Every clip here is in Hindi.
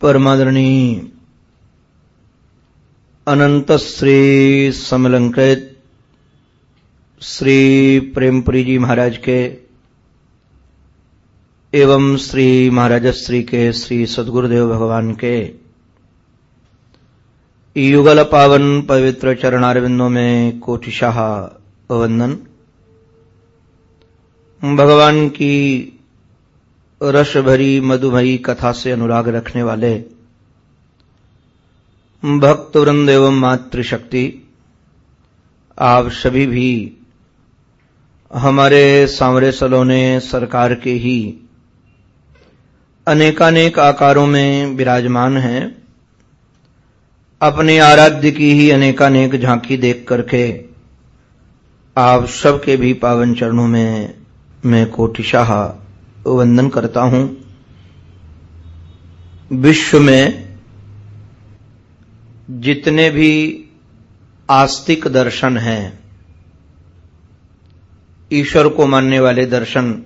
परमादरणी। अनंत श्री समलंकृत। श्री प्रेमपुरी जी महाराज के। एवं श्री महाराज श्री के, श्री सदगुरुदेव भगवान के। युगल पावन पवित्र चरणारविंदों में कोटिशाह वंदन भगवान की रस भरी मधुमयी कथा से अनुराग रखने वाले भक्त वृंद एवं मातृशक्ति, आप सभी भी हमारे सांवरे सलोने सरकार के ही अनेकानेक आकारों में विराजमान हैं। अपने आराध्य की ही अनेकानेक झांकी देख करके आप सबके भी पावन चरणों में मैं कोटिशाह वंदन करता हूँ। विश्व में जितने भी आस्तिक दर्शन हैं, ईश्वर को मानने वाले दर्शन,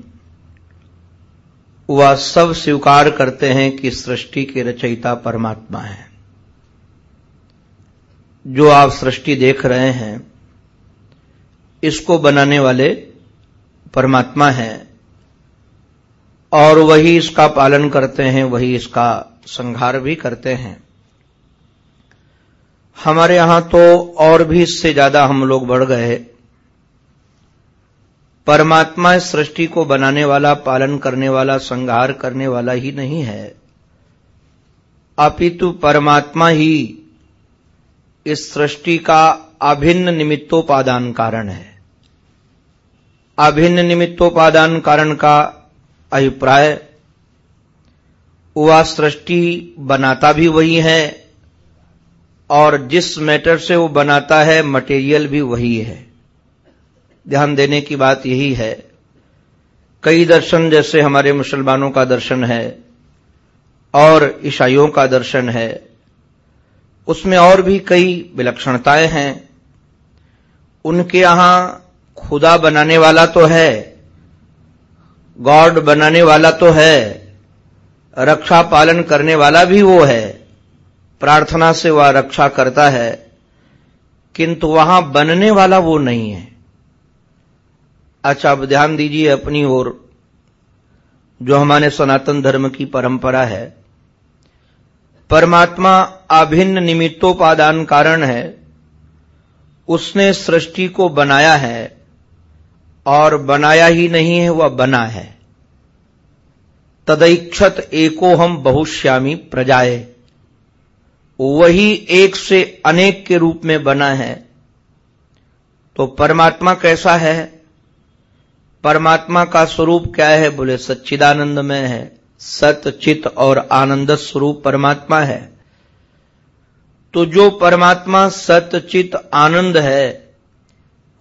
वह सब स्वीकार करते हैं कि सृष्टि के रचयिता परमात्मा है। जो आप सृष्टि देख रहे हैं, इसको बनाने वाले परमात्मा हैं। और वही इसका पालन करते हैं, वही इसका संहार भी करते हैं। हमारे यहाँ तो और भी इससे ज़्यादा हम लोग बढ़ गए परमात्मा इस सृष्टि को बनाने वाला, पालन करने वाला, संहार करने वाला ही नहीं है। अपितु परमात्मा ही इस सृष्टि का अभिन्न निमित्तोपादान कारण है। अभिन्न निमित्तोपादान कारण का अभिप्राय। वह सृष्टि बनाता भी वही है और जिस मैटर से वो बनाता है मटेरियल भी वही है। ध्यान देने की बात यही है। कई दर्शन जैसे हमारे मुसलमानों का दर्शन है और ईसाइयों का दर्शन है। उसमें और भी कई विलक्षणताएँ हैं। उनके यहाँ खुदा बनाने वाला तो है गॉड बनाने वाला तो है, रक्षा पालन करने वाला भी वो है। प्रार्थना से वह रक्षा करता है, किंतु वहाँ बनने वाला वो नहीं है। अच्छा अब ध्यान दीजिए अपनी ओर, जो हमारे सनातन धर्म की परंपरा है। परमात्मा अभिन्न निमित्तोपादान कारण है, उसने सृष्टि को बनाया है और बनाया ही नहीं है, वह बना है। तदैक्षत एको हम बहुश्यामी प्रजाए। वही एक से अनेक के रूप में बना है। तो परमात्मा कैसा है? परमात्मा का स्वरूप क्या है? बोले, सच्चिदानंद में है। सत, चित और आनंद स्वरूप परमात्मा है। तो जो परमात्मा, सत, चित, आनंद है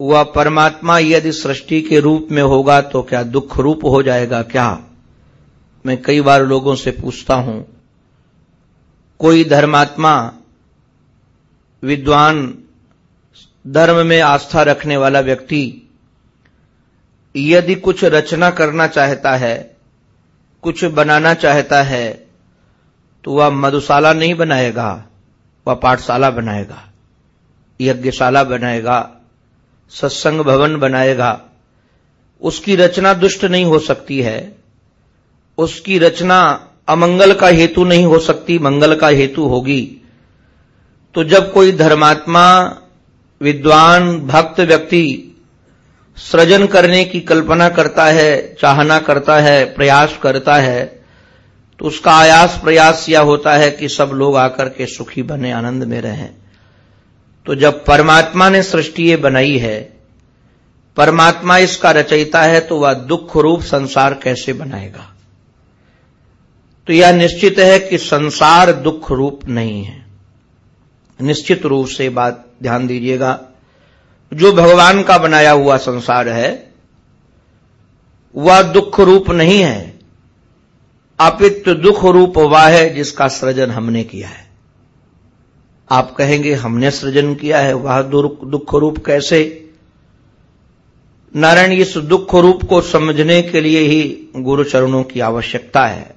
वह परमात्मा यदि सृष्टि के रूप में होगा तो क्या दुख रूप हो जाएगा क्या? मैं कई बार लोगों से पूछता हूँ, कोई धर्मात्मा विद्वान धर्म में आस्था रखने वाला व्यक्ति यदि कुछ रचना करना चाहता है, कुछ बनाना चाहता है तो वह मधुशाला नहीं बनाएगा, वह पाठशाला बनाएगा, यज्ञशाला बनाएगा सत्संग भवन बनाएगा। उसकी रचना दुष्ट नहीं हो सकती है। उसकी रचना अमंगल का हेतु नहीं हो सकती, मंगल का हेतु होगी। तो जब कोई धर्मात्मा, विद्वान, भक्त व्यक्ति सृजन करने की कल्पना करता है, चाहना करता है, प्रयास करता है तो उसका आयास प्रयास यह होता है कि सब लोग आकर के सुखी बने, आनंद में रहें। तो जब परमात्मा ने सृष्टि बनाई है, परमात्मा इसका रचयिता है तो वह दुख रूप संसार कैसे बनाएगा? तो यह निश्चित है कि संसार दुख रूप नहीं है। निश्चित रूप से बात ध्यान दीजिएगा। जो भगवान का बनाया हुआ संसार है, वह दुख रूप नहीं है। अपित्व दुख रूप वह है जिसका सृजन हमने किया है। आप कहेंगे, हमने सृजन किया है, वह दुख रूप कैसे? नारायण इस दुख रूप को समझने के लिए ही गुरु चरणों की आवश्यकता है।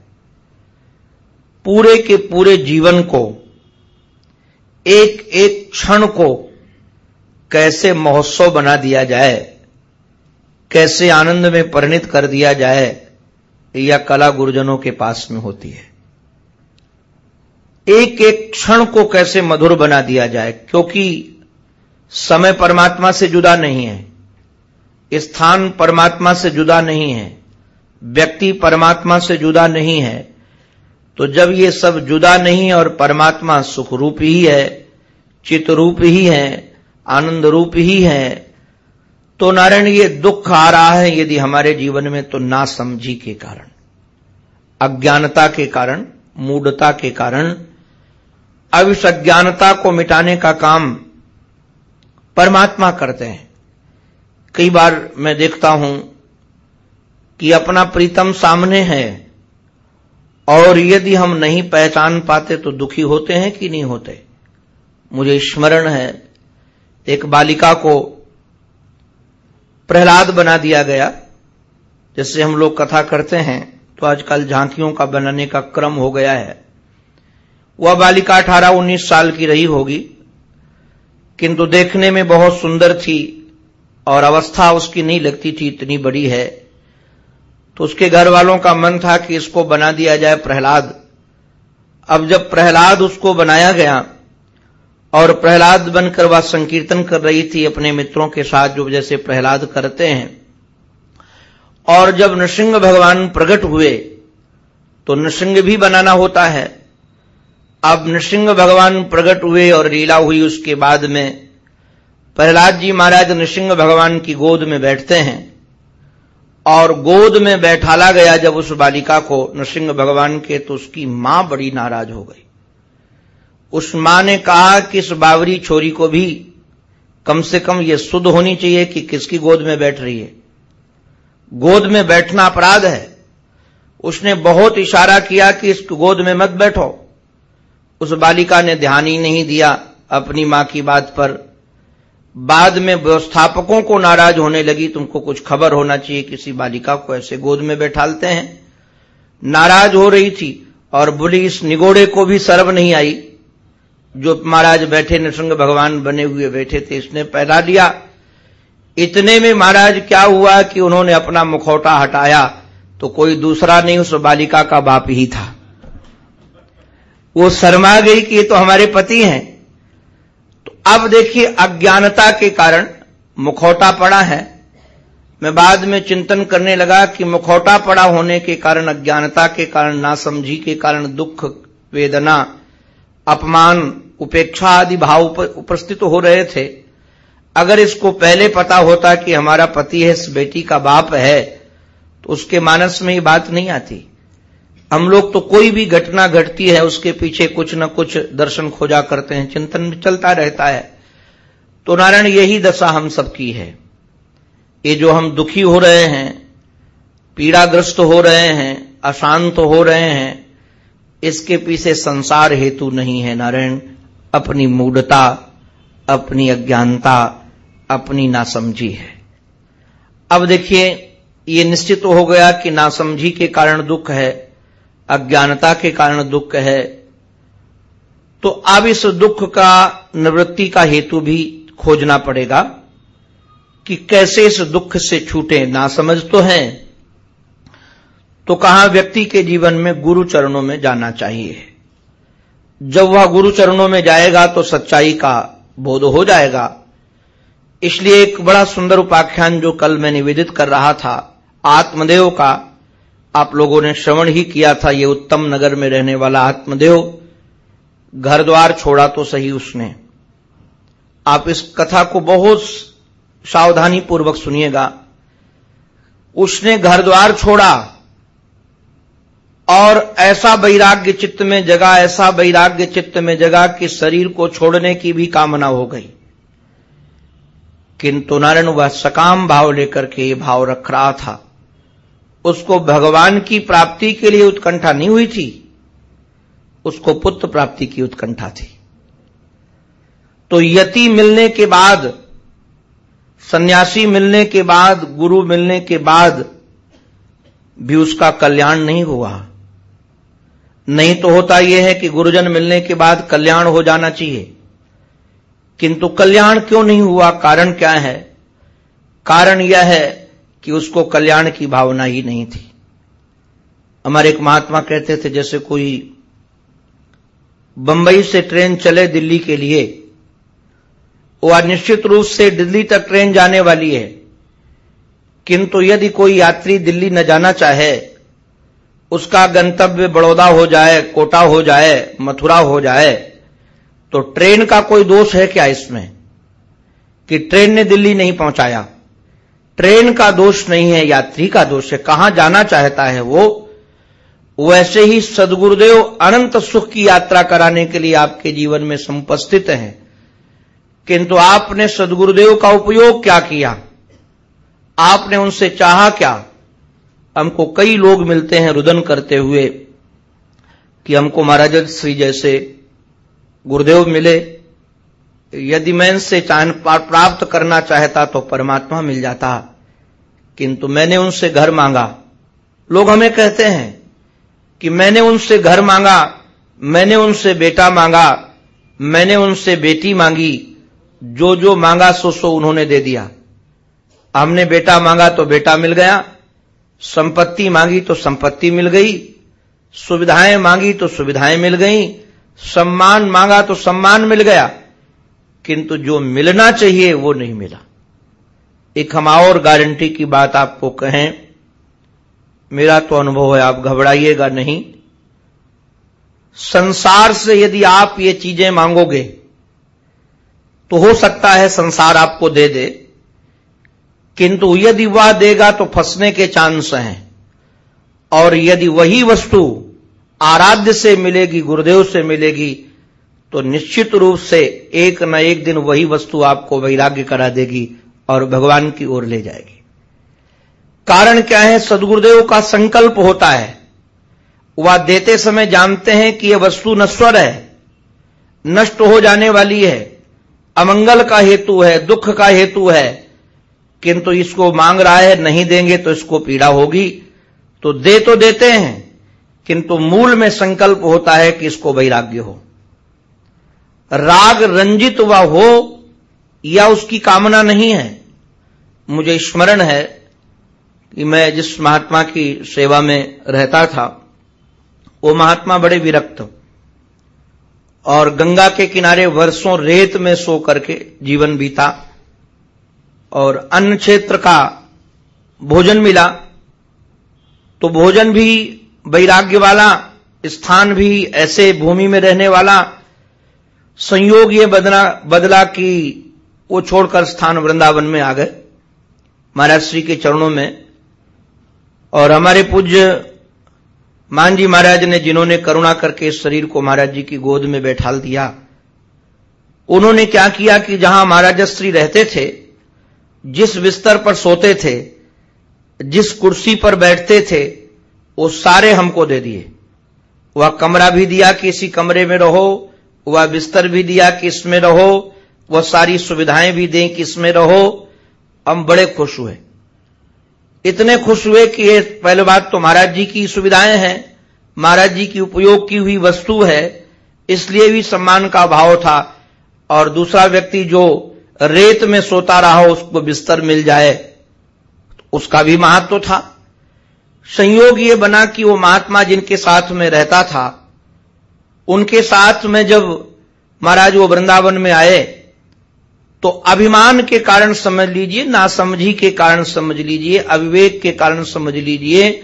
पूरे के पूरे जीवन को एक एक क्षण को कैसे महोत्सव बना दिया जाए, कैसे आनंद में परिणित कर दिया जाए, यह कला गुरुजनों के पास में होती है। एक एक क्षण को कैसे मधुर बना दिया जाए, क्योंकि समय परमात्मा से जुदा नहीं है, स्थान परमात्मा से जुदा नहीं है, व्यक्ति परमात्मा से जुदा नहीं है तो जब ये सब जुदा नहीं और परमात्मा सुख रूप ही है चित रूप ही है आनंद रूप ही है तो नारायण ये दुख आ रहा है यदि हमारे जीवन में तो ना समझी के कारण, अज्ञानता के कारण, मूढ़ता के कारण अज्ञानता को मिटाने का काम परमात्मा करते हैं। कई बार मैं देखता हूँ कि अपना प्रीतम सामने है और यदि हम नहीं पहचान पाते तो दुखी होते हैं कि नहीं होते? मुझे स्मरण है, एक बालिका को प्रहलाद बना दिया गया जैसे हम लोग कथा करते हैं तो आजकल झांकियों का बनाने का क्रम हो गया है। वह बालिका अठारह उन्नीस साल की रही होगी। किंतु देखने में बहुत सुंदर थी और अवस्था उसकी नहीं लगती थी, इतनी बड़ी है। तो उसके घर वालों का मन था कि इसको बना दिया जाए प्रहलाद। अब जब प्रहलाद उसको बनाया गया और प्रहलाद बनकर वह संकीर्तन कर रही थी अपने मित्रों के साथ, जो जैसे प्रहलाद करते हैं, और जब नृसिंह भगवान प्रकट हुए तो नृसिंह भी बनाना होता है। अब नृसिंह भगवान प्रकट हुए और लीला हुई उसके बाद में। प्रहलाद जी महाराज नृसिंह भगवान की गोद में बैठते हैं और गोद में बैठाला गया जब उस बालिका को नृसिंह भगवान के तो उसकी माँ बड़ी नाराज़ हो गई। उस माँ ने कहा कि इस बावरी छोरी को भी कम से कम यह शुद्ध होनी चाहिए कि किसकी गोद में बैठ रही है। गोद में बैठना अपराध है। उसने बहुत इशारा किया कि इस गोद में मत बैठो। उस बालिका ने ध्यान ही नहीं दिया अपनी माँ की बात पर। बाद में व्यवस्थापकों को नाराज़ होने लगी। तुमको कुछ खबर होना चाहिए, किसी बालिका को ऐसे गोद में बैठालते हैं। नाराज़ हो रही थी और बोली, इस निगोड़े को भी सर्व नहीं आई। जो महाराज बैठे, नृसिंह भगवान बने हुए बैठे थे, इसने पैदा लिया। इतने में महाराज क्या हुआ कि उन्होंने अपना मुखौटा हटाया तो कोई दूसरा नहीं, उस बालिका का बाप ही था। वो शर्मा गई कि ये तो हमारे पति हैं। तो अब देखिए, अज्ञानता के कारण मुखौटा पड़ा है। मैं बाद में चिंतन करने लगा कि मुखौटा पड़ा होने के कारण, अज्ञानता के कारण, नासमझी के कारण, दुख, वेदना, अपमान, उपेक्षा आदि भाव उपस्थित हो रहे थे। अगर इसको पहले पता होता कि हमारा पति है, इस बेटी का बाप है तो उसके मानस में ये बात नहीं आती। हम लोग तो कोई भी घटना घटती है, उसके पीछे कुछ न कुछ दर्शन खोजा करते हैं, चिंतन चलता रहता है। तो नारायण, यही दशा हम सबकी है। ये जो हम दुखी हो रहे हैं, पीड़ाग्रस्त हो रहे हैं, अशांत हो रहे हैं, इसके पीछे संसार हेतु नहीं है नारायण। अपनी मूढ़ता, अपनी अज्ञानता, अपनी नासमझी है। अब देखिए, ये निश्चित हो गया कि नासमझी के कारण दुख है। अज्ञानता के कारण दुख है तो अब इस दुख का, निवृत्ति का हेतु भी खोजना पड़ेगा कि कैसे इस दुख से छूटे ना समझ तो है। तो कहा व्यक्ति के जीवन में गुरु चरणों में जाना चाहिए? जब वह गुरु चरणों में जाएगा तो सच्चाई का बोध हो जाएगा। इसलिए एक बड़ा सुंदर उपाख्यान जो कल मैं निवेदित कर रहा था, आत्मदेव का आप लोगों ने श्रवण ही किया था, ये उत्तम नगर में रहने वाला आत्मदेव। घर द्वार छोड़ा तो सही उसने। आप इस कथा को बहुत सावधानी पूर्वक सुनिएगा। उसने घर द्वार छोड़ा और ऐसा वैराग्य चित्त में जगा, ऐसा वैराग्य चित्त में जगा कि शरीर को छोड़ने की भी कामना हो गई। किंतु नारायण वह सकाम भाव लेकर के ये भाव रख रहा था। उसको भगवान की प्राप्ति के लिए उत्कंठा नहीं हुई थी, उसको पुत्र प्राप्ति की उत्कंठा थी। तो यति मिलने के बाद, सन्यासी मिलने के बाद, गुरु मिलने के बाद भी उसका कल्याण नहीं हुआ। नहीं तो होता यह है कि गुरुजन मिलने के बाद कल्याण हो जाना चाहिए। किंतु कल्याण क्यों नहीं हुआ? कारण क्या है? कारण यह है कि उसको कल्याण की भावना ही नहीं थी। हमारे एक महात्मा कहते थे, जैसे कोई बंबई से ट्रेन चले दिल्ली के लिए वह निश्चित रूप से दिल्ली तक ट्रेन जाने वाली है। किंतु यदि कोई यात्री दिल्ली न जाना चाहे, उसका गंतव्य बड़ौदा हो जाए, कोटा हो जाए, मथुरा हो जाए तो ट्रेन का कोई दोष है क्या इसमें? कि ट्रेन ने दिल्ली नहीं पहुँचाया। ट्रेन का दोष नहीं है, यात्री का दोष है, कहाँ जाना चाहता है वो? वैसे ही सदगुरुदेव अनंत सुख की यात्रा कराने के लिए आपके जीवन में संपस्थित हैं। किंतु आपने सदगुरुदेव का उपयोग क्या किया? आपने उनसे चाहा क्या? हमको कई लोग मिलते हैं रुदन करते हुए कि हमको महाराज श्री जैसे गुरुदेव मिले। यदि मैं इनसे प्राप्त करना चाहता तो परमात्मा मिल जाता। किंतु मैंने उनसे घर मांगा। लोग हमें कहते हैं कि मैंने उनसे घर मांगा, मैंने उनसे बेटा मांगा, मैंने उनसे बेटी मांगी, जो जो मांगा सो सो उन्होंने दे दिया। हमने बेटा मांगा तो बेटा मिल गया, संपत्ति मांगी तो संपत्ति मिल गई, सुविधाएँ मांगी तो सुविधाएँ मिल गई, सम्मान मांगा तो सम्मान मिल गया। किंतु जो मिलना चाहिए वो नहीं मिला। एक हम और गारंटी की बात आपको कहें, मेरा तो अनुभव है, आप घबराइएगा नहीं। संसार से यदि आप ये चीज़ें मांगोगे तो हो सकता है संसार आपको दे दे, किंतु यदि वह देगा तो फंसने के चांस हैं। और यदि वही वस्तु आराध्य से मिलेगी, गुरुदेव से मिलेगी तो निश्चित रूप से एक न एक दिन वही वस्तु आपको वैराग्य करा देगी और भगवान की ओर ले जाएगी। कारण क्या है? सदगुरुदेव का संकल्प होता है। वह देते समय जानते हैं कि यह वस्तु नश्वर है, नष्ट हो जाने वाली है, अमंगल का हेतु है, दुख का हेतु है। किंतु इसको मांग रहा है, नहीं देंगे तो इसको पीड़ा होगी। तो दे तो देते हैं, किंतु मूल में संकल्प होता है कि इसको वैराग्य हो। राग रंजित व हो या उसकी कामना नहीं है, मुझे स्मरण है कि मैं जिस महात्मा की सेवा में रहता था, वो महात्मा बड़े विरक्त और गंगा के किनारे वर्षों रेत में सो करके जीवन बीता और अन्न क्षेत्र का भोजन मिला तो भोजन भी, वैराग्य वाला, स्थान भी ऐसे भूमि में रहने वाला संयोग ये बदला बदला कि वो छोड़कर स्थान वृंदावन में आ गए। महाराज श्री के चरणों में। और हमारे पूज्य मान जी महाराज ने जिन्होंने करुणा करके इस शरीर को महाराज जी की गोद में बैठाल दिया, उन्होंने क्या किया कि जहाँ महाराज श्री रहते थे, जिस बिस्तर पर सोते थे, जिस कुर्सी पर बैठते थे, वो सारे हमको दे दिए। वह कमरा भी दिया कि इसी कमरे में रहो वह बिस्तर भी दिया कि इसमें रहो, वह सारी सुविधाएँ भी दें कि इसमें रहो, हम बड़े खुश हुए। इतने खुश हुए कि ये पहले बात तो महाराज जी की सुविधाएँ हैं, महाराज जी की उपयोग की हुई वस्तु है, इसलिए भी सम्मान का भाव था, और दूसरा व्यक्ति जो रेत में सोता रहा हो, उसको बिस्तर मिल जाए, उसका भी महत्व तो था। संयोग ये बना कि वो महात्मा जिनके साथ में रहता था उनके साथ में जब महाराज वो वृंदावन में आए तो अभिमान के कारण समझ लीजिए, नासमझी के कारण समझ लीजिए, अविवेक के कारण समझ लीजिए,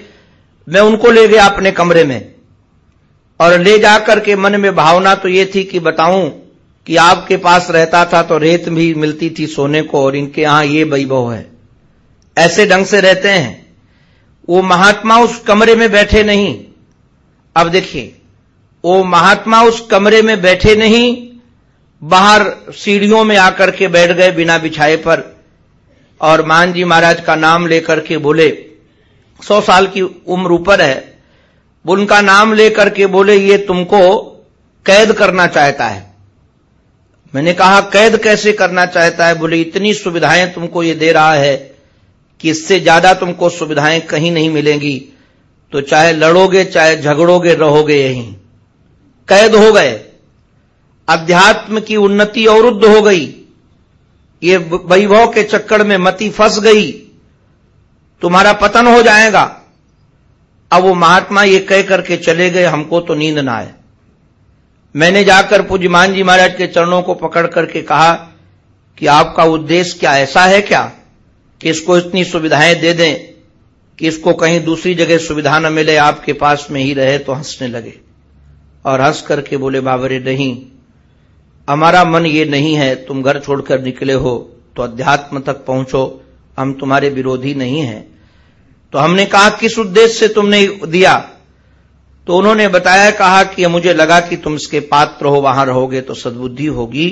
मैं उनको ले गया अपने कमरे में। और ले जाकर के मन में भावना तो ये थी कि बताऊँ कि आपके पास रहता था तो रेत भी मिलती थी सोने को, और इनके यहाँ ये वैभव है। ऐसे ढंग से रहते हैं। वो महात्मा उस कमरे में बैठे नहीं। अब देखिए वो महात्मा उस कमरे में बैठे नहीं, बाहर सीढ़ियों में आकर के बैठ गए बिना बिछाए पर। और मान जी महाराज का नाम लेकर के बोले, सौ साल की उम्र ऊपर है, उनका नाम लेकर के बोले, ये तुमको कैद करना चाहता है। मैंने कहा, कैद कैसे करना चाहता है? बोले, इतनी सुविधाएँ तुमको ये दे रहा है कि इससे ज़्यादा तुमको सुविधाएँ कहीं नहीं मिलेंगी। तो चाहे लड़ोगे, चाहे झगड़ोगे, रहोगे यहीं। कैद हो गए, अध्यात्म की उन्नति अवरुद्ध हो गई, ये वैभव के चक्कर में मति फंस गई, तुम्हारा पतन हो जाएगा। अब वो महात्मा ये कह करके चले गए, हमको तो नींद ना आए। मैंने जाकर पूज्यमान जी महाराज के चरणों को पकड़ करके कहा कि आपका उद्देश्य क्या, ऐसा है क्या कि इसको इतनी सुविधाएँ दे दें कि इसको कहीं दूसरी जगह सुविधा न मिले, आपके पास में ही रहे तो हंसने लगे। और हंस करके बोले, बाबरे, नहीं। हमारा मन ये नहीं है, तुम घर छोड़कर निकले हो तो अध्यात्म तक पहुंचो। हम तुम्हारे विरोधी नहीं हैं। तो हमने कहा, किस उद्देश्य से तुमने दिया? तो उन्होंने बताया, कहा कि मुझे लगा कि तुम इसके पात्र हो, वहाँ रहोगे तो सद्बुद्धि होगी।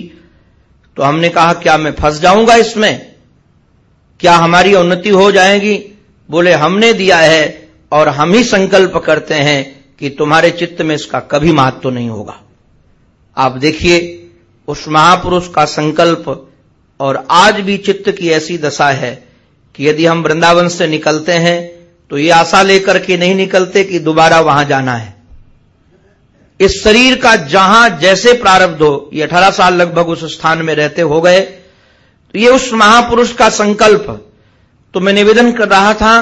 तो हमने कहा, क्या मैं फंस जाऊँगा इसमें? क्या हमारी उन्नति हो जाएगी? बोले, हमने दिया है और हम ही संकल्प करते हैं। कि तुम्हारे चित्त में इसका कभी महत्व तो नहीं होगा। आप देखिए, उस महापुरुष का संकल्प और आज भी चित्त की ऐसी दशा है कि यदि हम वृंदावन से निकलते हैं तो ये आशा लेकर के नहीं निकलते कि दोबारा वहाँ जाना है। इस शरीर का जहाँ जैसे प्रारब्ध हो, ये अठारह साल लगभग उस स्थान में रहते हो गए तो ये उस महापुरुष का संकल्प। तो मैं निवेदन कर रहा था,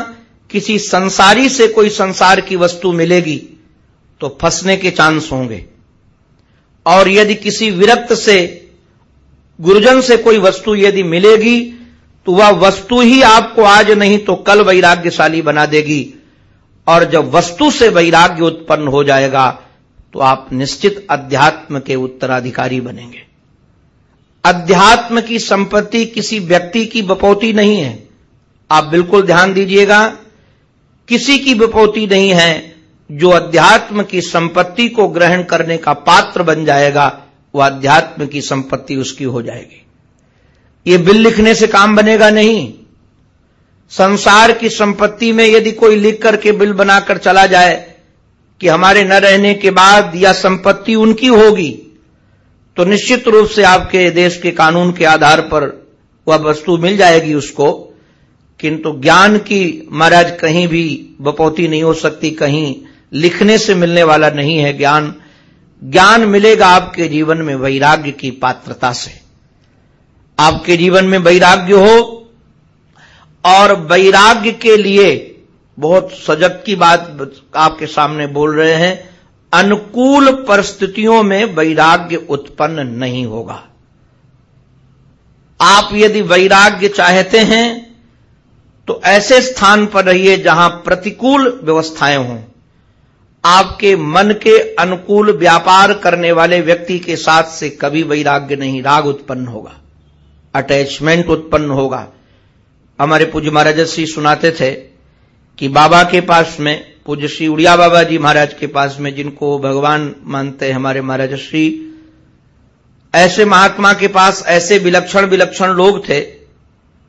किसी संसारी से कोई संसार की वस्तु मिलेगी। तो फंसने के चांस होंगे। और यदि किसी विरक्त से, गुरुजन से कोई वस्तु यदि मिलेगी तो वह वस्तु ही आपको आज नहीं तो कल वैराग्यशाली बना देगी। और जब वस्तु से वैराग्य उत्पन्न हो जाएगा तो आप निश्चित अध्यात्म के उत्तराधिकारी बनेंगे। अध्यात्म की संपत्ति किसी व्यक्ति की बपौती नहीं है। आप बिल्कुल ध्यान दीजिएगा, किसी की बपौती नहीं है जो अध्यात्म की संपत्ति को ग्रहण करने का पात्र बन जाएगा वह अध्यात्म की संपत्ति उसकी हो जाएगी। ये बिल लिखने से काम बनेगा नहीं। संसार की संपत्ति में यदि कोई लिख करके बिल बनाकर चला जाए कि हमारे न रहने के बाद या संपत्ति उनकी होगी तो निश्चित रूप से आपके देश के कानून के आधार पर वह वस्तु मिल जाएगी उसको, किंतु ज्ञान की महाराज कहीं भी बपौती नहीं हो सकती, कहीं लिखने से मिलने वाला नहीं है ज्ञान। ज्ञान मिलेगा आपके जीवन में वैराग्य की पात्रता से। आपके जीवन में वैराग्य हो और वैराग्य के लिए बहुत सजग की बात आपके सामने बोल रहे हैं, अनुकूल परिस्थितियों में वैराग्य उत्पन्न नहीं होगा। आप यदि वैराग्य चाहते हैं तो ऐसे स्थान पर रहिए जहाँ प्रतिकूल व्यवस्थाएँ हों। आपके मन के अनुकूल व्यापार करने वाले व्यक्ति के साथ से कभी वैराग्य नहीं, राग उत्पन्न होगा अटैचमेंट उत्पन्न होगा। हमारे पूज्य महाराज श्री सुनाते थे कि बाबा के पास में, पूज्य श्री उड़िया बाबा जी महाराज के पास में, जिनको भगवान मानते हैं हमारे महाराज श्री, ऐसे महात्मा के पास ऐसे विलक्षण विलक्षण लोग थे,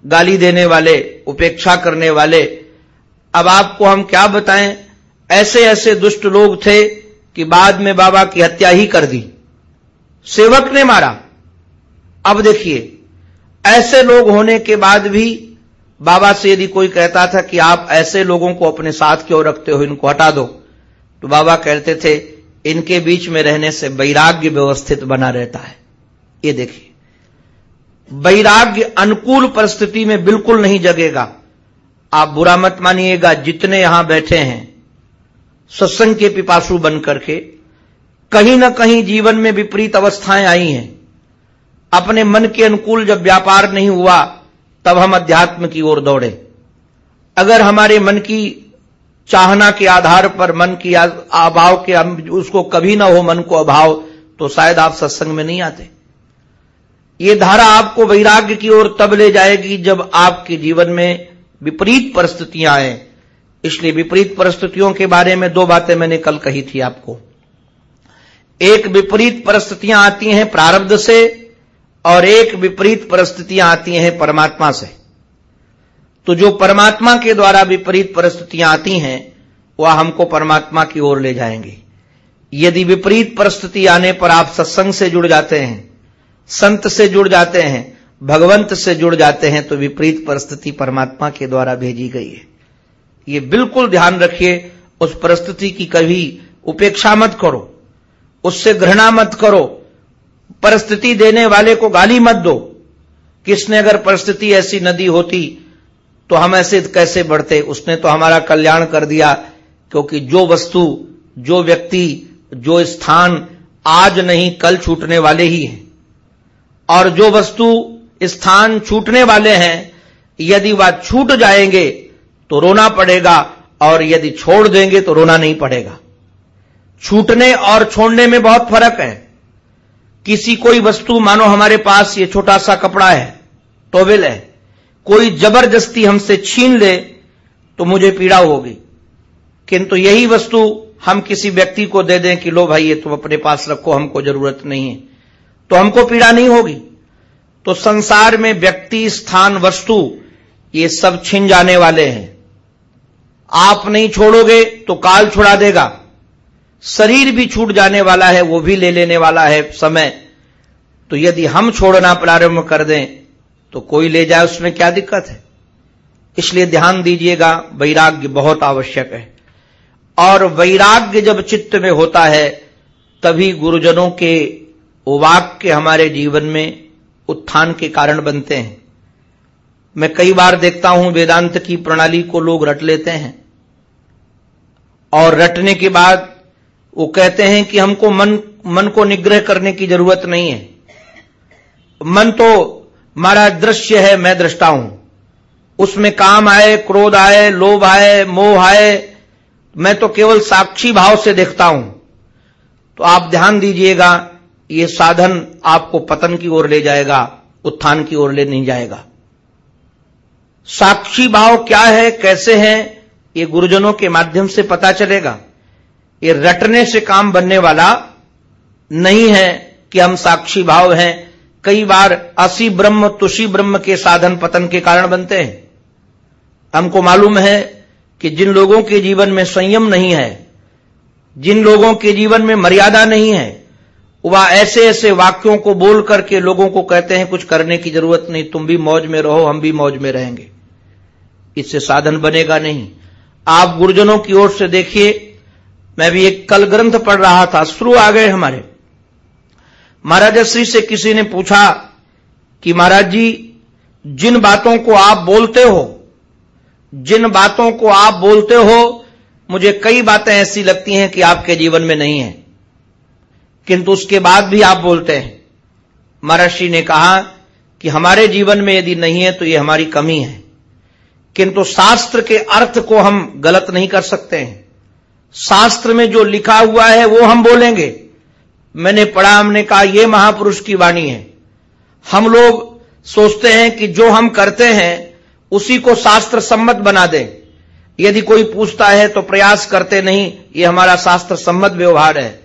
गाली देने वाले, उपेक्षा करने वाले। अब आपको हम क्या बताएँ? ऐसे ऐसे दुष्ट लोग थे कि बाद में बाबा की हत्या ही कर दी। सेवक ने मारा। अब देखिए, ऐसे लोग होने के बाद भी बाबा से यदि कोई कहता था कि आप ऐसे लोगों को अपने साथ क्यों रखते हो, इनको हटा दो तो बाबा कहते थे, इनके बीच में रहने से वैराग्य व्यवस्थित बना रहता है। ये देखिए, वैराग्य अनुकूल परिस्थिति में बिल्कुल नहीं जगेगा। आप बुरा मत मानिएगा, जितने यहाँ बैठे हैं सत्संग के पिपासु बन करके कहीं ना कहीं जीवन में विपरीत अवस्थाएँ आई हैं। अपने मन के अनुकूल जब व्यापार नहीं हुआ, तब हम अध्यात्म की ओर दौड़े। अगर हमारे मन की चाहना के आधार पर, मन की अभाव के उसको कभी ना हो, मन को अभाव तो शायद आप सत्संग में नहीं आते। ये धारा आपको वैराग्य की ओर तब ले जाएगी जब आपके जीवन में विपरीत परिस्थितियाँ आए। इसलिए विपरीत परिस्थितियों के बारे में दो बातें मैंने कल कही थी आपको। एक विपरीत परिस्थितियाँ आती हैं प्रारब्ध से, और एक विपरीत परिस्थितियाँ आती हैं परमात्मा से। तो जो परमात्मा के द्वारा विपरीत परिस्थितियाँ आती हैं, वह हमको परमात्मा की ओर ले जाएँगे। यदि विपरीत परिस्थिति आने पर आप सत्संग से जुड़ जाते हैं, संत से जुड़ जाते हैं, भगवंत से जुड़ जाते हैं तो विपरीत परिस्थिति परमात्मा के द्वारा भेजी गई है। ये बिल्कुल ध्यान रखिए, उस परिस्थिति की कभी उपेक्षा मत करो। उससे घृणा मत करो। परिस्थिति देने वाले को गाली मत दो। किसने अगर परिस्थिति ऐसी नदी होती तो हम ऐसे कैसे बढ़ते? उसने तो हमारा कल्याण कर दिया, क्योंकि जो वस्तु, जो व्यक्ति, जो स्थान आज नहीं, कल छूटने वाले ही हैं। और जो वस्तु, स्थान छूटने वाले हैं, यदि वह छूट जाएँगे तो रोना पड़ेगा, और यदि छोड़ देंगे तो रोना नहीं पड़ेगा। छूटने और छोड़ने में बहुत फ़र्क है। किसी कोई वस्तु, मानो हमारे पास ये छोटा सा कपड़ा है टोवेल है, कोई ज़बरदस्ती हमसे छीन ले तो मुझे पीड़ा होगी। किंतु यही वस्तु हम किसी व्यक्ति को दे दें कि, लो भाई, ये तुम अपने पास रखो, हमको ज़रूरत नहीं है। तो हमको पीड़ा नहीं होगी। तो संसार में व्यक्ति, स्थान, वस्तु, ये सब छिन जाने वाले हैं। आप नहीं छोड़ोगे तो काल छुड़ा देगा। शरीर भी छूट जाने वाला है, वो भी ले लेने वाला है समय। तो यदि हम छोड़ना प्रारंभ कर दें तो कोई ले जाए, उसमें क्या दिक्कत है? इसलिए ध्यान दीजिएगा, वैराग्य बहुत आवश्यक है। और वैराग्य जब चित्त में होता है, तभी गुरुजनों के वाक्य हमारे जीवन में उत्थान के कारण बनते हैं। मैं कई बार देखता हूँ, वेदांत की प्रणाली को लोग रट लेते हैं। और रटने के बाद वो कहते हैं कि हमको मन मन को निग्रह करने की ज़रूरत नहीं है। मन तो हमारा दृश्य है, मैं दृष्टा हूँ। उसमें काम आए, क्रोध आए, लोभ आए, मोह आए, मैं तो केवल साक्षी भाव से देखता हूँ। तो आप ध्यान दीजिएगा, ये साधन आपको पतन की ओर ले जाएगा, उत्थान की ओर ले नहीं जाएगा। साक्षी भाव क्या है, कैसे है ये गुरुजनों के माध्यम से पता चलेगा, ये रटने से काम बनने वाला नहीं है कि हम साक्षी भाव हैं। कई बार असी ब्रह्म तुषी ब्रह्म के साधन पतन के कारण बनते हैं। हमको मालूम है कि जिन लोगों के जीवन में संयम नहीं है, जिन लोगों के जीवन में मर्यादा नहीं है, वह ऐसे ऐसे वाक्यों को बोल करके लोगों को कहते हैं, कुछ करने की ज़रूरत नहीं, तुम भी मौज में रहो, हम भी मौज में रहेंगे। इससे साधन बनेगा नहीं। आप गुरुजनों की ओर से देखिए, मैं भी एक कल ग्रंथ पढ़ रहा था, शुरू आ गए हमारे। महाराज श्री से किसी ने पूछा कि महाराज जी, जिन बातों को आप बोलते हो, जिन बातों को आप बोलते हो, मुझे कई बातें ऐसी लगती हैं कि आपके जीवन में नहीं है। किंतु उसके बाद भी आप बोलते हैं। महर्षि ने कहा कि हमारे जीवन में यदि नहीं है तो ये हमारी कमी है। किंतु शास्त्र के अर्थ को हम गलत नहीं कर सकते हैं। शास्त्र में जो लिखा हुआ है, वो हम बोलेंगे। मैंने पढ़ा, हमने कहा यह महापुरुष की वाणी है। हम लोग सोचते हैं कि जो हम करते हैं, उसी को शास्त्र सम्मत बना दें। यदि कोई पूछता है तो प्रयास करते नहीं, ये हमारा शास्त्र सम्मत व्यवहार है।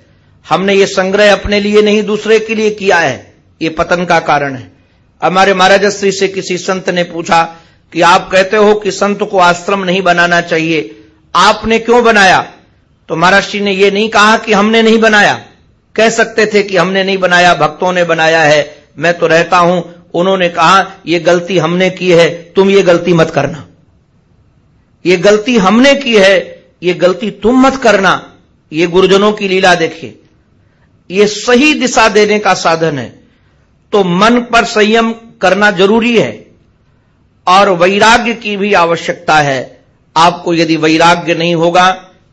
हमने ये संग्रह अपने लिए नहीं, दूसरे के लिए किया है। ये पतन का कारण है। हमारे महाराज श्री से किसी संत ने पूछा कि आप कहते हो कि संत को आश्रम नहीं बनाना चाहिए। आपने क्यों बनाया? तो महाराज जी ने यह नहीं कहा कि हमने नहीं बनाया। कह सकते थे कि हमने नहीं बनाया, भक्तों ने बनाया है, मैं तो रहता हूँ। उन्होंने कहा यह गलती हमने की है, तुम ये गलती मत करना। ये गलती हमने की है, ये गलती तुम मत करना। ये गुरुजनों की लीला देखिए। ये सही दिशा देने का साधन है। तो मन पर संयम करना ज़रूरी है। और वैराग्य की भी आवश्यकता है। आपको यदि वैराग्य नहीं होगा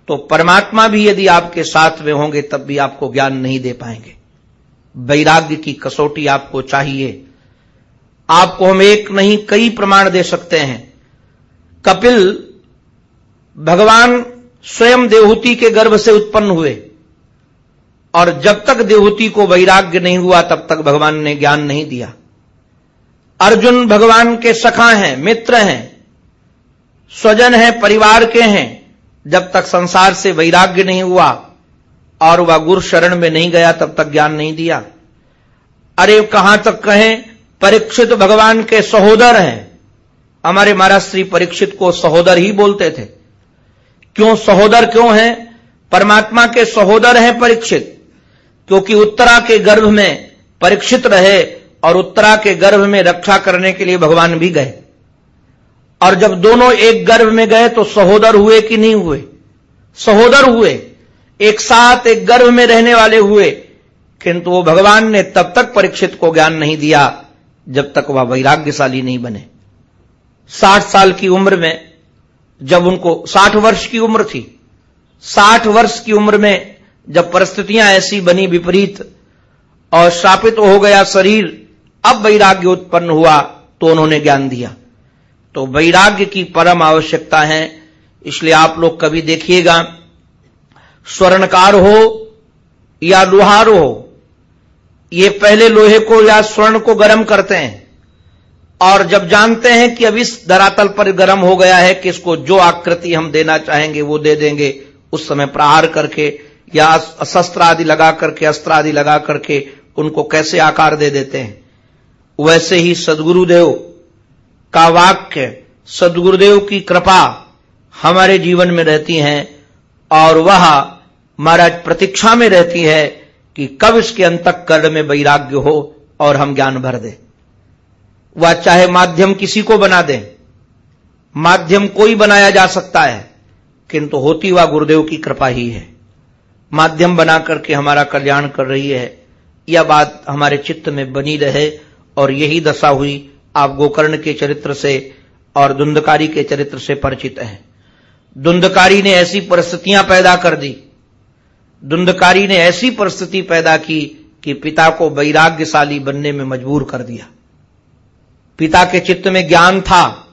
तो परमात्मा भी यदि आपके साथ में होंगे, तब भी आपको ज्ञान नहीं दे पाएँगे। वैराग्य की कसौटी आपको चाहिए। आपको हम एक नहीं, कई प्रमाण दे सकते हैं। कपिल भगवान स्वयं देवहूति के गर्भ से उत्पन्न हुए। और जब तक देवहूति को वैराग्य नहीं हुआ, तब तक भगवान ने ज्ञान नहीं दिया। अर्जुन भगवान के सखा हैं, मित्र हैं, स्वजन हैं, परिवार के हैं। जब तक संसार से वैराग्य नहीं हुआ और वह गुरु शरण में नहीं गया, तब तक ज्ञान नहीं दिया। अरे कहाँ तक कहें, परीक्षित भगवान के सहोदर हैं। हमारे महाराज श्री परीक्षित को सहोदर ही बोलते थे। क्यों सहोदर क्यों हैं? परमात्मा के सहोदर हैं परीक्षित, क्योंकि उत्तरा के गर्भ में परीक्षित रहे और उत्तरा के गर्भ में रक्षा करने के लिए भगवान भी गए। और जब दोनों एक गर्भ में गए तो सहोदर हुए कि नहीं हुए? सहोदर हुए। एक साथ एक गर्भ में रहने वाले हुए। किंतु वो भगवान ने तब तक परीक्षित को ज्ञान नहीं दिया, जब तक वह वैराग्यशाली नहीं बने। साठ साल की उम्र में, जब उनको, साठ वर्ष की उम्र थी। साठ वर्ष की उम्र में जब परिस्थितियाँ ऐसी बनी विपरीत और श्रापित हो गया शरीर अब वैराग्य उत्पन्न हुआ तो उन्होंने ज्ञान दिया। तो वैराग्य की परम आवश्यकता है, इसलिए आप लोग कभी देखिएगा, स्वर्णकार हो या लोहार हो, ये पहले लोहे को या स्वर्ण को गर्म करते हैं, और जब जानते हैं कि अब इस धरातल पर गर्म हो गया है कि इसको जो आकृति हम देना चाहेंगे, वो दे देंगे, उस समय प्रहार करके, या शस्त्र आदि लगा करके अस्त्र आदि लगा करके, उनको कैसे आकार दे देते हैं? वैसे ही सदगुरुदेव का वाक्य, सदगुरुदेव की कृपा हमारे जीवन में रहती हैं और वह महाराज प्रतीक्षा में रहती है कि कब इसके अंतक कर्ण में वैराग्य हो और हम ज्ञान भर दे। वह चाहे माध्यम किसी को बना दे, माध्यम कोई बनाया जा सकता है, किंतु होती वह गुरुदेव की कृपा ही है। माध्यम बना करके हमारा कल्याण कर रही है, यह बात हमारे चित्त में बनी रहे और यही दशा हुई आप गोकर्ण के चरित्र से और दुंदकारी के चरित्र से परिचित हैं। दुंदकारी ने ऐसी परिस्थितियाँ पैदा कर दी। दुंदकारी ने ऐसी परिस्थिति पैदा की कि पिता को वैराग्यशाली बनने में मजबूर कर दिया। पिता के चित्त में ज्ञान था।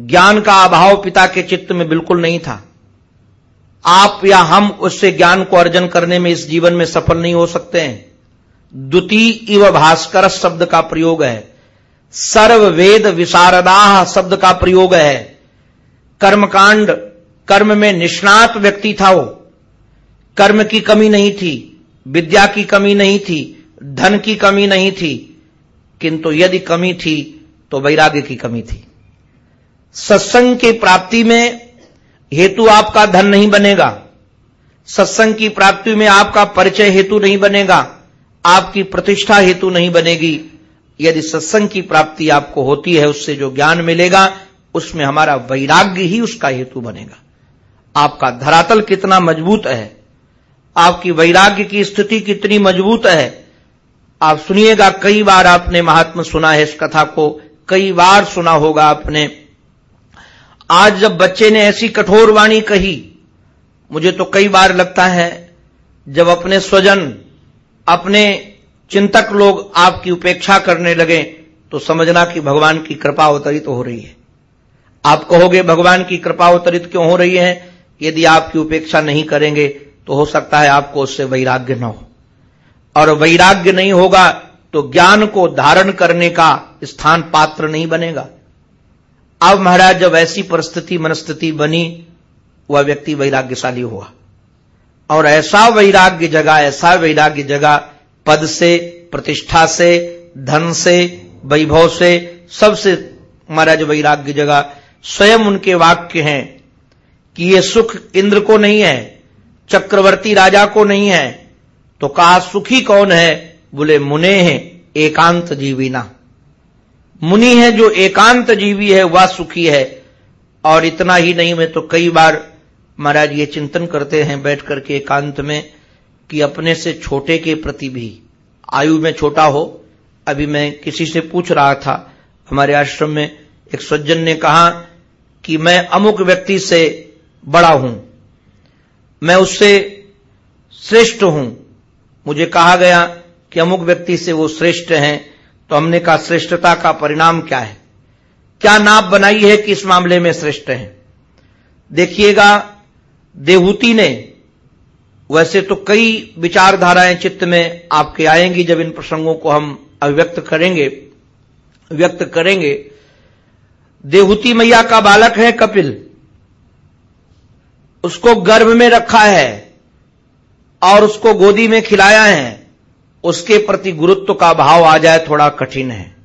ज्ञान का अभाव पिता के चित्त में बिल्कुल नहीं था। आप या हम उससे ज्ञान को अर्जन करने में इस जीवन में सफल नहीं हो सकते हैं। द्वितीय इव भास्कर शब्द का प्रयोग है। सर्व वेद विशारदाह शब्द का प्रयोग है। कर्मकांड, कर्म में निष्णात व्यक्ति था वो। कर्म की कमी नहीं थी, विद्या की कमी नहीं थी, धन की कमी नहीं थी, किंतु यदि कमी थी तो वैराग्य की कमी थी। सत्संग की प्राप्ति में हेतु आपका धन नहीं बनेगा। सत्संग की प्राप्ति में आपका परिचय हेतु नहीं बनेगा। आपकी प्रतिष्ठा हेतु नहीं बनेगी। यदि सत्संग की प्राप्ति आपको होती है, उससे जो ज्ञान मिलेगा, उसमें हमारा वैराग्य ही उसका हेतु बनेगा। आपका धरातल कितना मज़बूत है, आपकी वैराग्य की स्थिति कितनी मज़बूत है। आप सुनिएगा, कई बार आपने महात्मा सुना है इस कथा को, कई बार सुना होगा आपने। आज जब बच्चे ने ऐसी कठोर वाणी कही, मुझे तो कई बार लगता है, जब अपने स्वजन अपने चिंतक लोग आपकी उपेक्षा करने लगे तो समझना कि भगवान की कृपा अवतरित हो रही है। आप कहोगे, भगवान की कृपा अवतरित क्यों हो रही है? यदि आपकी उपेक्षा नहीं करेंगे तो हो सकता है आपको उससे वैराग्य न हो। और वैराग्य नहीं होगा तो ज्ञान को धारण करने का स्थान पात्र नहीं बनेगा। अब महाराज, जब ऐसी परिस्थिति, मनस्थिति बनी, वह व्यक्ति वैराग्यशाली हुआ। और ऐसा वैराग्य जगह, ऐसा वैराग्य जगह पद से, प्रतिष्ठा से, धन से, वैभव से सबसे महाराज वैराग्य जगह स्वयं उनके वाक्य हैं कि ये सुख इंद्र को नहीं है, चक्रवर्ती राजा को नहीं है तो कहा सुखी कौन है? बोले, मुने हैं, एकांत जीवीना मुनि है जो एकांत जीवी है, वह सुखी है। और इतना ही नहीं, मैं तो कई बार महाराज ये चिंतन करते हैं बैठ करके एकांत में कि अपने से छोटे के प्रति भी आयु में छोटा हो। अभी मैं किसी से पूछ रहा था, हमारे आश्रम में एक सज्जन ने कहा कि मैं अमुक व्यक्ति से बड़ा हूँ, मैं उससे श्रेष्ठ हूँ। मुझे कहा गया कि अमुक व्यक्ति से वो श्रेष्ठ हैं तो हमने कहा, श्रेष्ठता का परिणाम क्या है? क्या नाप बनाई है कि इस मामले में श्रेष्ठ है? देखिएगा देहूति ने, वैसे तो कई विचारधाराएँ चित्त में आपके आएँगी जब इन प्रसंगों को हम अभिव्यक्त करेंगे, व्यक्त करेंगे। देहूति मैया का बालक है कपिल। उसको गर्भ में रखा है और उसको गोदी में खिलाया है। उसके प्रति गुरुत्व का भाव आ जाए थोड़ा कठिन है।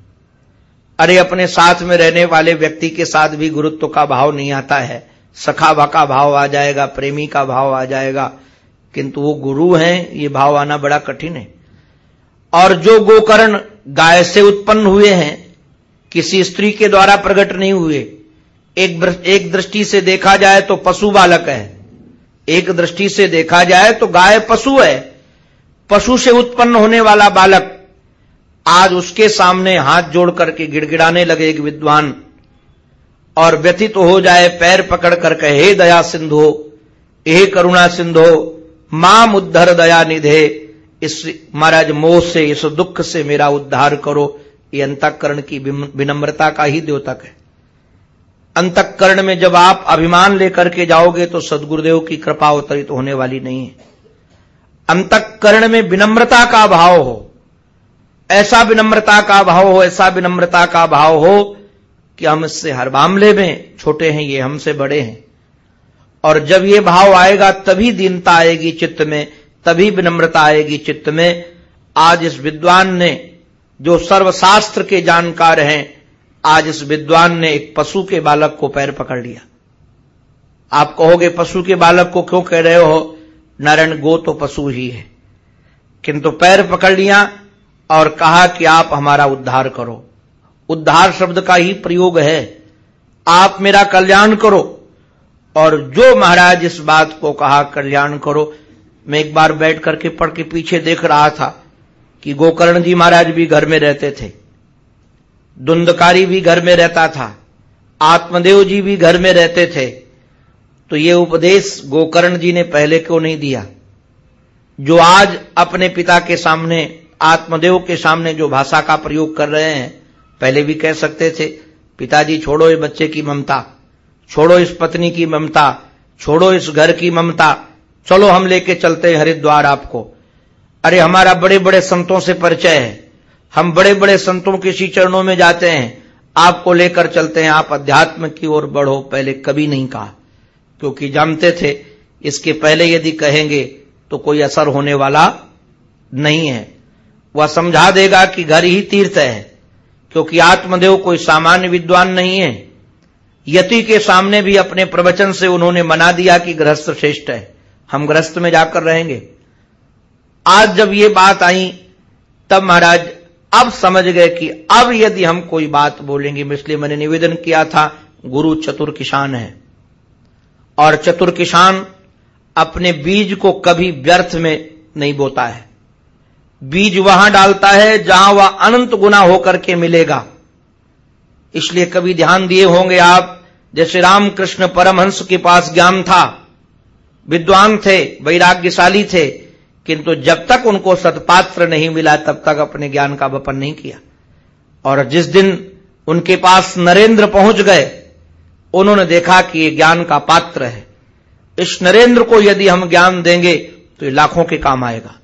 अरे, अपने साथ में रहने वाले व्यक्ति के साथ भी गुरुत्व का भाव नहीं आता है। सखावा का भाव आ जाएगा, प्रेमी का भाव आ जाएगा। किंतु वो गुरु हैं, ये भाव आना बड़ा कठिन है। और जो गोकर्ण गाय से उत्पन्न हुए हैं, किसी स्त्री के द्वारा प्रकट नहीं हुए, एक एक दृष्टि से देखा जाए तो पशु बालक है। एक दृष्टि से देखा जाए तो गाय पशु है। पशु से उत्पन्न होने वाला बालक आज उसके सामने हाथ जोड़ करके गिड़गिड़ाने लगे एक विद्वान। और व्यथित हो जाए, पैर पकड़ कर कहे दया सिंधो, हे करुणा सिंधो माम उद्धर दया निधे, इस महाराज मोह से, इस दुख से मेरा उद्धार करो। ये अंतकरण की विनम्रता का ही द्योतक है। अंतकरण में जब आप अभिमान लेकर के जाओगे तो सदगुरुदेव की कृपा अवतरित होने वाली नहीं है। अंतकरण में विनम्रता का भाव हो, ऐसा विनम्रता का भाव हो, ऐसा विनम्रता का भाव हो कि हम इससे हर मामले में छोटे हैं, ये हमसे बड़े हैं। और जब ये भाव आएगा, तभी दीनता आएगी चित्त में, तभी विनम्रता आएगी चित्त में। आज इस विद्वान ने, जो सर्वशास्त्र के जानकार हैं, आज इस विद्वान ने एक पशु के बालक को पैर पकड़ लिया। आप कहोगे, पशु के बालक को क्यों कह रहे हो? नारायण, गो तो पशु ही है। किंतु पैर पकड़ लिया और कहा कि आप हमारा उद्धार करो। उद्धार शब्द का ही प्रयोग है। आप मेरा कल्याण करो। और जो महाराज इस बात को कहा, कल्याण करो। मैं एक बार बैठ करके पढ़ के पीछे देख रहा था कि गोकर्ण जी महाराज भी घर में रहते थे। दुंदकारी भी घर में रहता था। आत्मदेव जी भी घर में रहते थे। तो ये उपदेश गोकर्ण जी ने पहले क्यों नहीं दिया? जो आज अपने पिता के सामने, आत्मदेव के सामने जो भाषा का प्रयोग कर रहे हैं पहले भी कह सकते थे, पिताजी छोड़ो इस बच्चे की ममता, छोड़ो इस पत्नी की ममता, छोड़ो इस घर की ममता, चलो हम लेके चलते हैं हरिद्वार आपको। अरे हमारा बड़े बड़े संतों से परिचय है। हम बड़े बड़े संतों के सी चरणों में जाते हैं। आपको लेकर चलते हैं। आप अध्यात्म की ओर बढ़ो, पहले कभी नहीं कहा। क्योंकि जानते थे, इसके पहले यदि कहेंगे तो कोई असर होने वाला नहीं है। वह समझा देगा कि घर ही तीर्थ है। क्योंकि आत्मदेव कोई सामान्य विद्वान नहीं है। यति के सामने भी अपने प्रवचन से उन्होंने मना दिया कि गृहस्थ श्रेष्ठ है। हम गृहस्थ में जाकर रहेंगे। आज जब ये बात आई, तब महाराज अब समझ गए कि अब यदि हम कोई बात बोलेंगे, इसलिए मैंने निवेदन किया था, गुरु चतुर किसान है। और चतुर किसान अपने बीज को कभी व्यर्थ में नहीं बोता है। बीज वहाँ डालता है, जहाँ वह अनंत गुना होकर के मिलेगा। इसलिए कभी ध्यान दिए होंगे आप, जैसे रामकृष्ण परमहंस के पास ज्ञान था, विद्वान थे, वैराग्यशाली थे, किंतु जब तक उनको सत्पात्र नहीं मिला, तब तक अपने ज्ञान का वपन नहीं किया। और जिस दिन उनके पास नरेंद्र पहुँच गए, उन्होंने देखा कि ये ज्ञान का पात्र है। इस नरेंद्र को यदि हम ज्ञान देंगे तो ये लाखों के काम आएगा।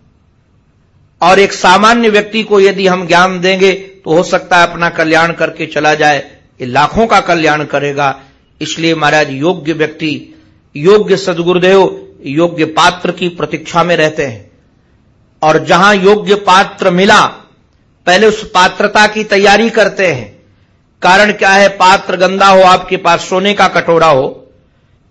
और एक सामान्य व्यक्ति को यदि हम ज्ञान देंगे तो हो सकता है अपना कल्याण करके चला जाए। ये लाखों का कल्याण करेगा। इसलिए महाराज, योग्य व्यक्ति, योग्य सदगुरुदेव, योग्य पात्र की प्रतीक्षा में रहते हैं। और जहाँ योग्य पात्र मिला, पहले उस पात्रता की तैयारी करते हैं। कारण क्या है? पात्र गंदा हो, आपके पास सोने का कटोरा हो,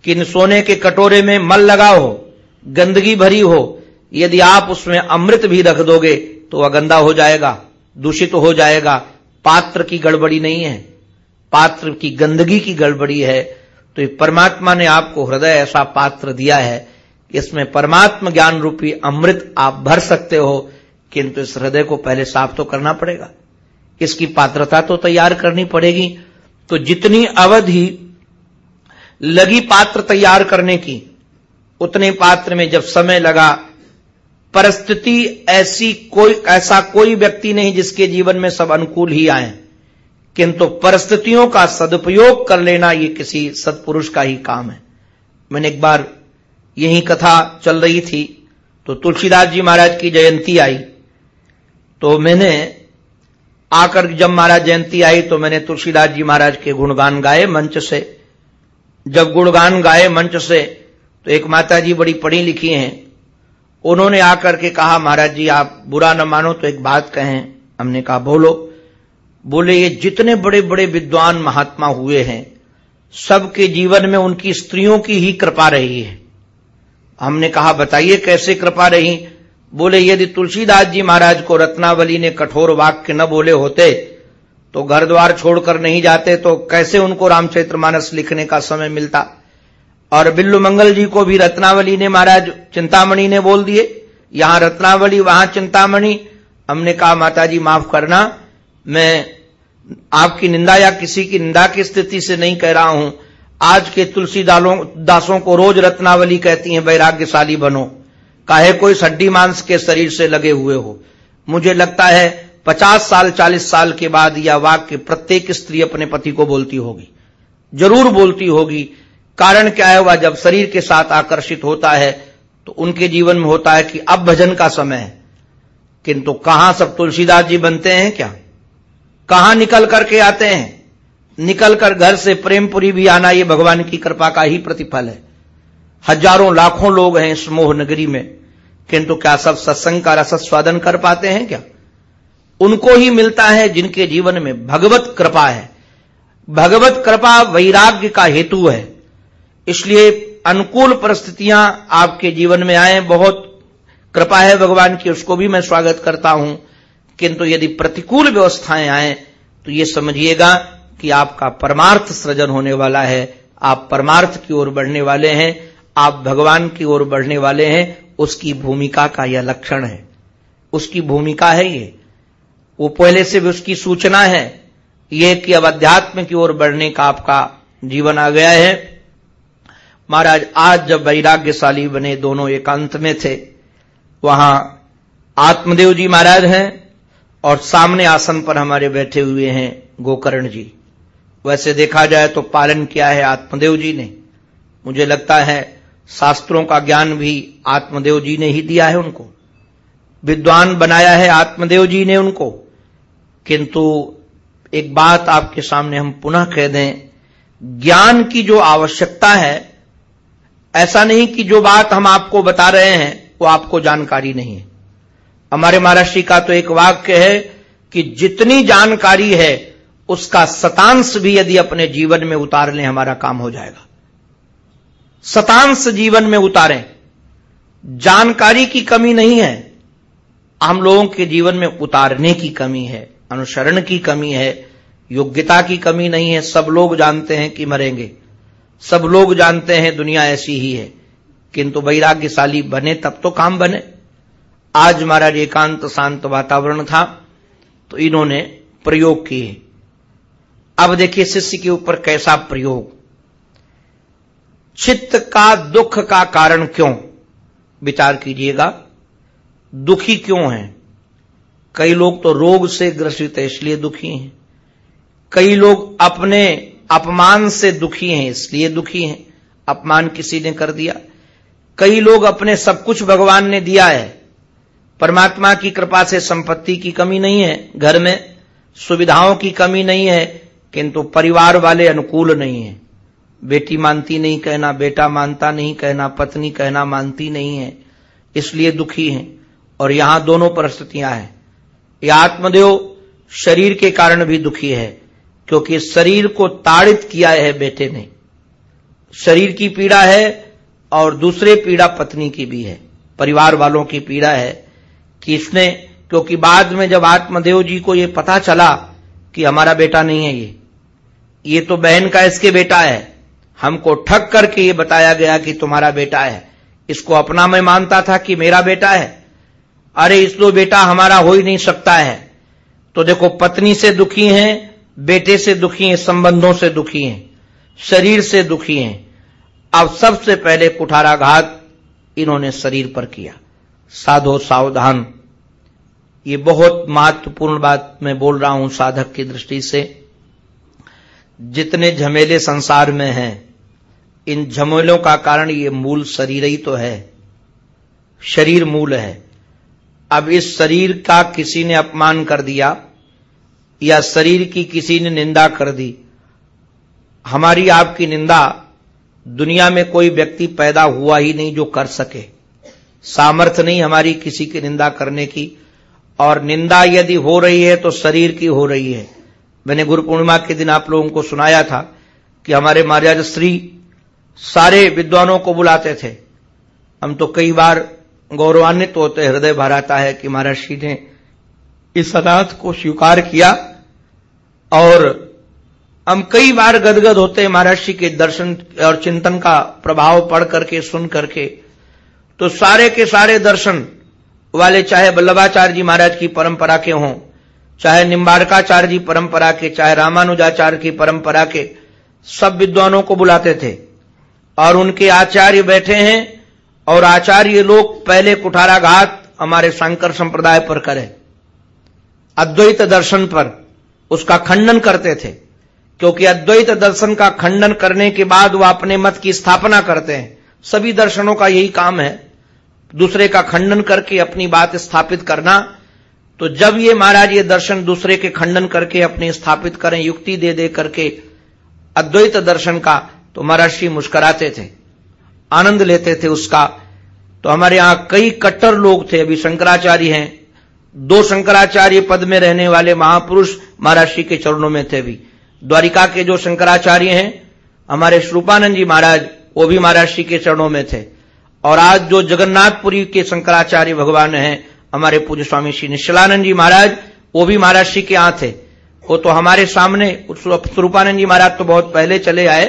कि सोने के कटोरे में मल लगा हो, गंदगी भरी हो यदि आप उसमें अमृत भी रख दोगे तो वह गंदा हो जाएगा, दूषित तो हो जाएगा। पात्र की गड़बड़ी नहीं है। पात्र की गंदगी की गड़बड़ी है। तो परमात्मा ने आपको हृदय ऐसा पात्र दिया है, इसमें परमात्मा ज्ञान रूपी अमृत आप भर सकते हो, किंतु इस हृदय को पहले साफ़ तो करना पड़ेगा। इसकी पात्रता तो तैयार करनी पड़ेगी। तो जितनी अवधि लगी पात्र तैयार करने की, उतने पात्र में जब समय लगा परिस्थिति ऐसी कोई, ऐसा कोई व्यक्ति नहीं जिसके जीवन में सब अनुकूल ही आए। किंतु परिस्थितियों का सदुपयोग कर लेना यह किसी सत्पुरुष का ही काम है। मैंने एक बार यही कथा चल रही थी तो तुलसीदास जी महाराज की जयंती आई। तो मैंने आकर जब महाराज जयंती आई तो मैंने तुलसीदास जी महाराज के गुणगान गाए मंच से। जब गुणगान गाए मंच से तो एक माता जी बड़ी पढ़ी लिखी हैं। उन्होंने आकर के कहा, महाराज जी, आप बुरा न मानो तो एक बात कहें। हमने कहा, बोलो। बोले, ये जितने बड़े बड़े विद्वान महात्मा हुए हैं, सबके जीवन में उनकी स्त्रियों की ही कृपा रही है। हमने कहा, बताइए कैसे कृपा रही? बोले, यदि तुलसीदास जी महाराज को रत्नावली ने कठोर वाक्य न बोले होते तो घर द्वार छोड़कर नहीं जाते तो कैसे उनको रामचरित्र मानस लिखने का समय मिलता? और बिल्लू मंगल जी को भी रत्नावली ने महाराज चिंतामणि ने बोल दिए। यहाँ रत्नावली, वहाँ चिंतामणि। हमने कहा माता जी माफ़ करना। मैं आपकी निंदा या किसी की निंदा की स्थिति से नहीं कह रहा हूँ। आज के तुलसी दालों, दासों को रोज रत्नावली कहती हैं, वैराग्यशाली बनो। काहे कोई सड्डी मांस के शरीर से लगे हुए हो। मुझे लगता है, पचास साल, चालीस साल के बाद यह वाक्य प्रत्येक स्त्री अपने पति को बोलती होगी। ज़रूर बोलती होगी। कारण क्या है? वह जब शरीर के साथ आकर्षित होता है तो उनके जीवन में होता है कि अब भजन का समय है। किंतु कहाँ सब तुलसीदास जी बनते हैं क्या? कहाँ निकल करके आते हैं? निकल कर घर से प्रेमपुरी भी आना ये भगवान की कृपा का ही प्रतिफल है। हज़ारों, लाखों लोग हैं इस मोह नगरी में। किंतु क्या सब सत्संग का रस स्वादन कर पाते हैं क्या? उनको ही मिलता है जिनके जीवन में भगवत कृपा है। भगवत कृपा वैराग्य का हेतु है। इसलिए अनुकूल परिस्थितियाँ आपके जीवन में आए, बहुत कृपा है भगवान की, उसको भी मैं स्वागत करता हूँ। किंतु यदि प्रतिकूल व्यवस्थाएँ आए तो ये समझिएगा कि आपका परमार्थ सृजन होने वाला है। आप परमार्थ की ओर बढ़ने वाले हैं, आप भगवान की ओर बढ़ने वाले हैं, उसकी भूमिका का यह लक्षण है। उसकी भूमिका है ये। वो पहले से भी उसकी सूचना है। ये कि अब अध्यात्म की ओर बढ़ने का आपका जीवन आ गया है। महाराज, आज जब वैराग्यशाली बने दोनों एकांत में थे, वहाँ आत्मदेव जी महाराज हैं और सामने आसन पर हमारे बैठे हुए हैं गोकर्ण जी। वैसे देखा जाए तो पालन किया है आत्मदेव जी ने। मुझे लगता है शास्त्रों का ज्ञान भी आत्मदेव जी ने ही दिया है उनको। विद्वान बनाया है आत्मदेव जी ने उनको। किंतु एक बात आपके सामने हम पुनः कह दें, ज्ञान की जो आवश्यकता है ऐसा नहीं कि जो बात हम आपको बता रहे हैं, वो आपको जानकारी नहीं है। हमारे महाराष्ट्र का तो एक वाक्य है कि जितनी जानकारी है, उसका शतांश भी यदि अपने जीवन में उतार लें, हमारा काम हो जाएगा। शतांश जीवन में उतारें। जानकारी की कमी नहीं है। हम लोगों के जीवन में उतारने की कमी है, अनुसरण की कमी है, योग्यता की कमी नहीं है। सब लोग जानते हैं कि मरेंगे। सब लोग जानते हैं दुनिया ऐसी ही है। किंतु वैराग्यशाली बने, तब तो काम बने। आज महाराज एकांत शांत वातावरण था तो इन्होंने प्रयोग किए। अब देखिए शिष्य के ऊपर कैसा प्रयोग। चित्त का दुख का कारण क्यों? विचार कीजिएगा। दुखी क्यों है? कई लोग तो रोग से ग्रसित है, इसलिए दुखी हैं। कई लोग अपने अपमान से दुखी हैं, इसलिए दुखी हैं। अपमान किसी ने कर दिया। कई लोग अपने सब कुछ भगवान ने दिया है। परमात्मा की कृपा से संपत्ति की कमी नहीं है, घर में सुविधाओं की कमी नहीं है, किंतु परिवार वाले अनुकूल नहीं है। बेटी मानती नहीं कहना, बेटा मानता नहीं कहना, पत्नी कहना मानती नहीं है, इसलिए दुखी हैं। और यहाँ दोनों परिस्थितियाँ हैं। यह आत्मदेव शरीर के कारण भी दुखी है। क्योंकि शरीर को ताड़ित किया है बेटे ने। शरीर की पीड़ा है और दूसरे पीड़ा पत्नी की भी है। परिवार वालों की पीड़ा है कि इसने, क्योंकि बाद में जब आत्मदेव जी को यह पता चला कि हमारा बेटा नहीं है ये ये तो बहन का इसके बेटा है। हमको ठग करके ये बताया गया कि तुम्हारा बेटा है। इसको अपना मैं मानता था कि मेरा बेटा है। अरे इस दो बेटा हमारा हो ही नहीं सकता है। तो देखो, पत्नी से दुखी हैं बेटे से दुखी हैं, संबंधों से दुखी हैं, शरीर से दुखी हैं। अब सबसे पहले कुठाराघात इन्होंने शरीर पर किया। साधो सावधान। ये बहुत महत्वपूर्ण बात मैं बोल रहा हूँ साधक की दृष्टि से। जितने झमेले संसार में हैं, इन झमेलों का कारण ये मूल शरीर ही तो है। शरीर मूल है। अब इस शरीर का किसी ने अपमान कर दिया या शरीर की किसी ने निंदा कर दी, हमारी आपकी निंदा दुनिया में कोई व्यक्ति पैदा हुआ ही नहीं जो कर सके। सामर्थ्य नहीं हमारी किसी की निंदा करने की। और निंदा यदि हो रही है तो शरीर की हो रही है। मैंने गुरु पूर्णिमा के दिन आप लोगों को सुनाया था कि हमारे महाराज श्री सारे विद्वानों को बुलाते थे। हम तो कई बार गौरवान्वित होते, हृदय भर आता है कि महाराज श्री ने इस अनाथ को स्वीकार किया और हम कई बार गदगद होते हैं महर्षि के दर्शन और चिंतन का प्रभाव पढ़ करके, सुन करके। तो सारे के सारे दर्शन वाले, चाहे वल्लभाचार्य जी महाराज की परंपरा के हों, चाहे निम्बारकाचार्य जी परंपरा के, चाहे रामानुजाचार्य की परंपरा के, सब विद्वानों को बुलाते थे। और उनके आचार्य बैठे हैं और आचार्य लोग पहले कुठाराघात हमारे शंकर संप्रदाय पर करें। अद्वैत दर्शन पर उसका खंडन करते थे। क्योंकि अद्वैत दर्शन का खंडन करने के बाद वह अपने मत की स्थापना करते हैं। सभी दर्शनों का यही काम है। दूसरे का खंडन करके अपनी बात स्थापित करना। तो जब ये महाराज ये दर्शन दूसरे के खंडन करके अपने स्थापित करें, युक्ति दे दे करके अद्वैत दर्शन का तो महर्षि मुस्कराते थे। आनंद लेते थे उसका। तो हमारे यहाँ कई कट्टर लोग थे, अभी शंकराचार्य हैं। दो शंकराचार्य पद में रहने वाले महापुरुष महाराष्ट्री के चरणों में थे भी। द्वारिका के जो शंकराचार्य हैं, हमारे श्रूपानंद जी महाराज, वो भी महाराष्ट्री के चरणों में थे। और आज जो जगन्नाथपुरी के शंकराचार्य भगवान हैं, हमारे पूज्य स्वामी श्री निश्चलानंद जी महाराज, वो भी महाराष्ट्री के यहाँ थे। वो तो हमारे सामने स्वरूपानंद जी महाराज तो बहुत पहले चले आए।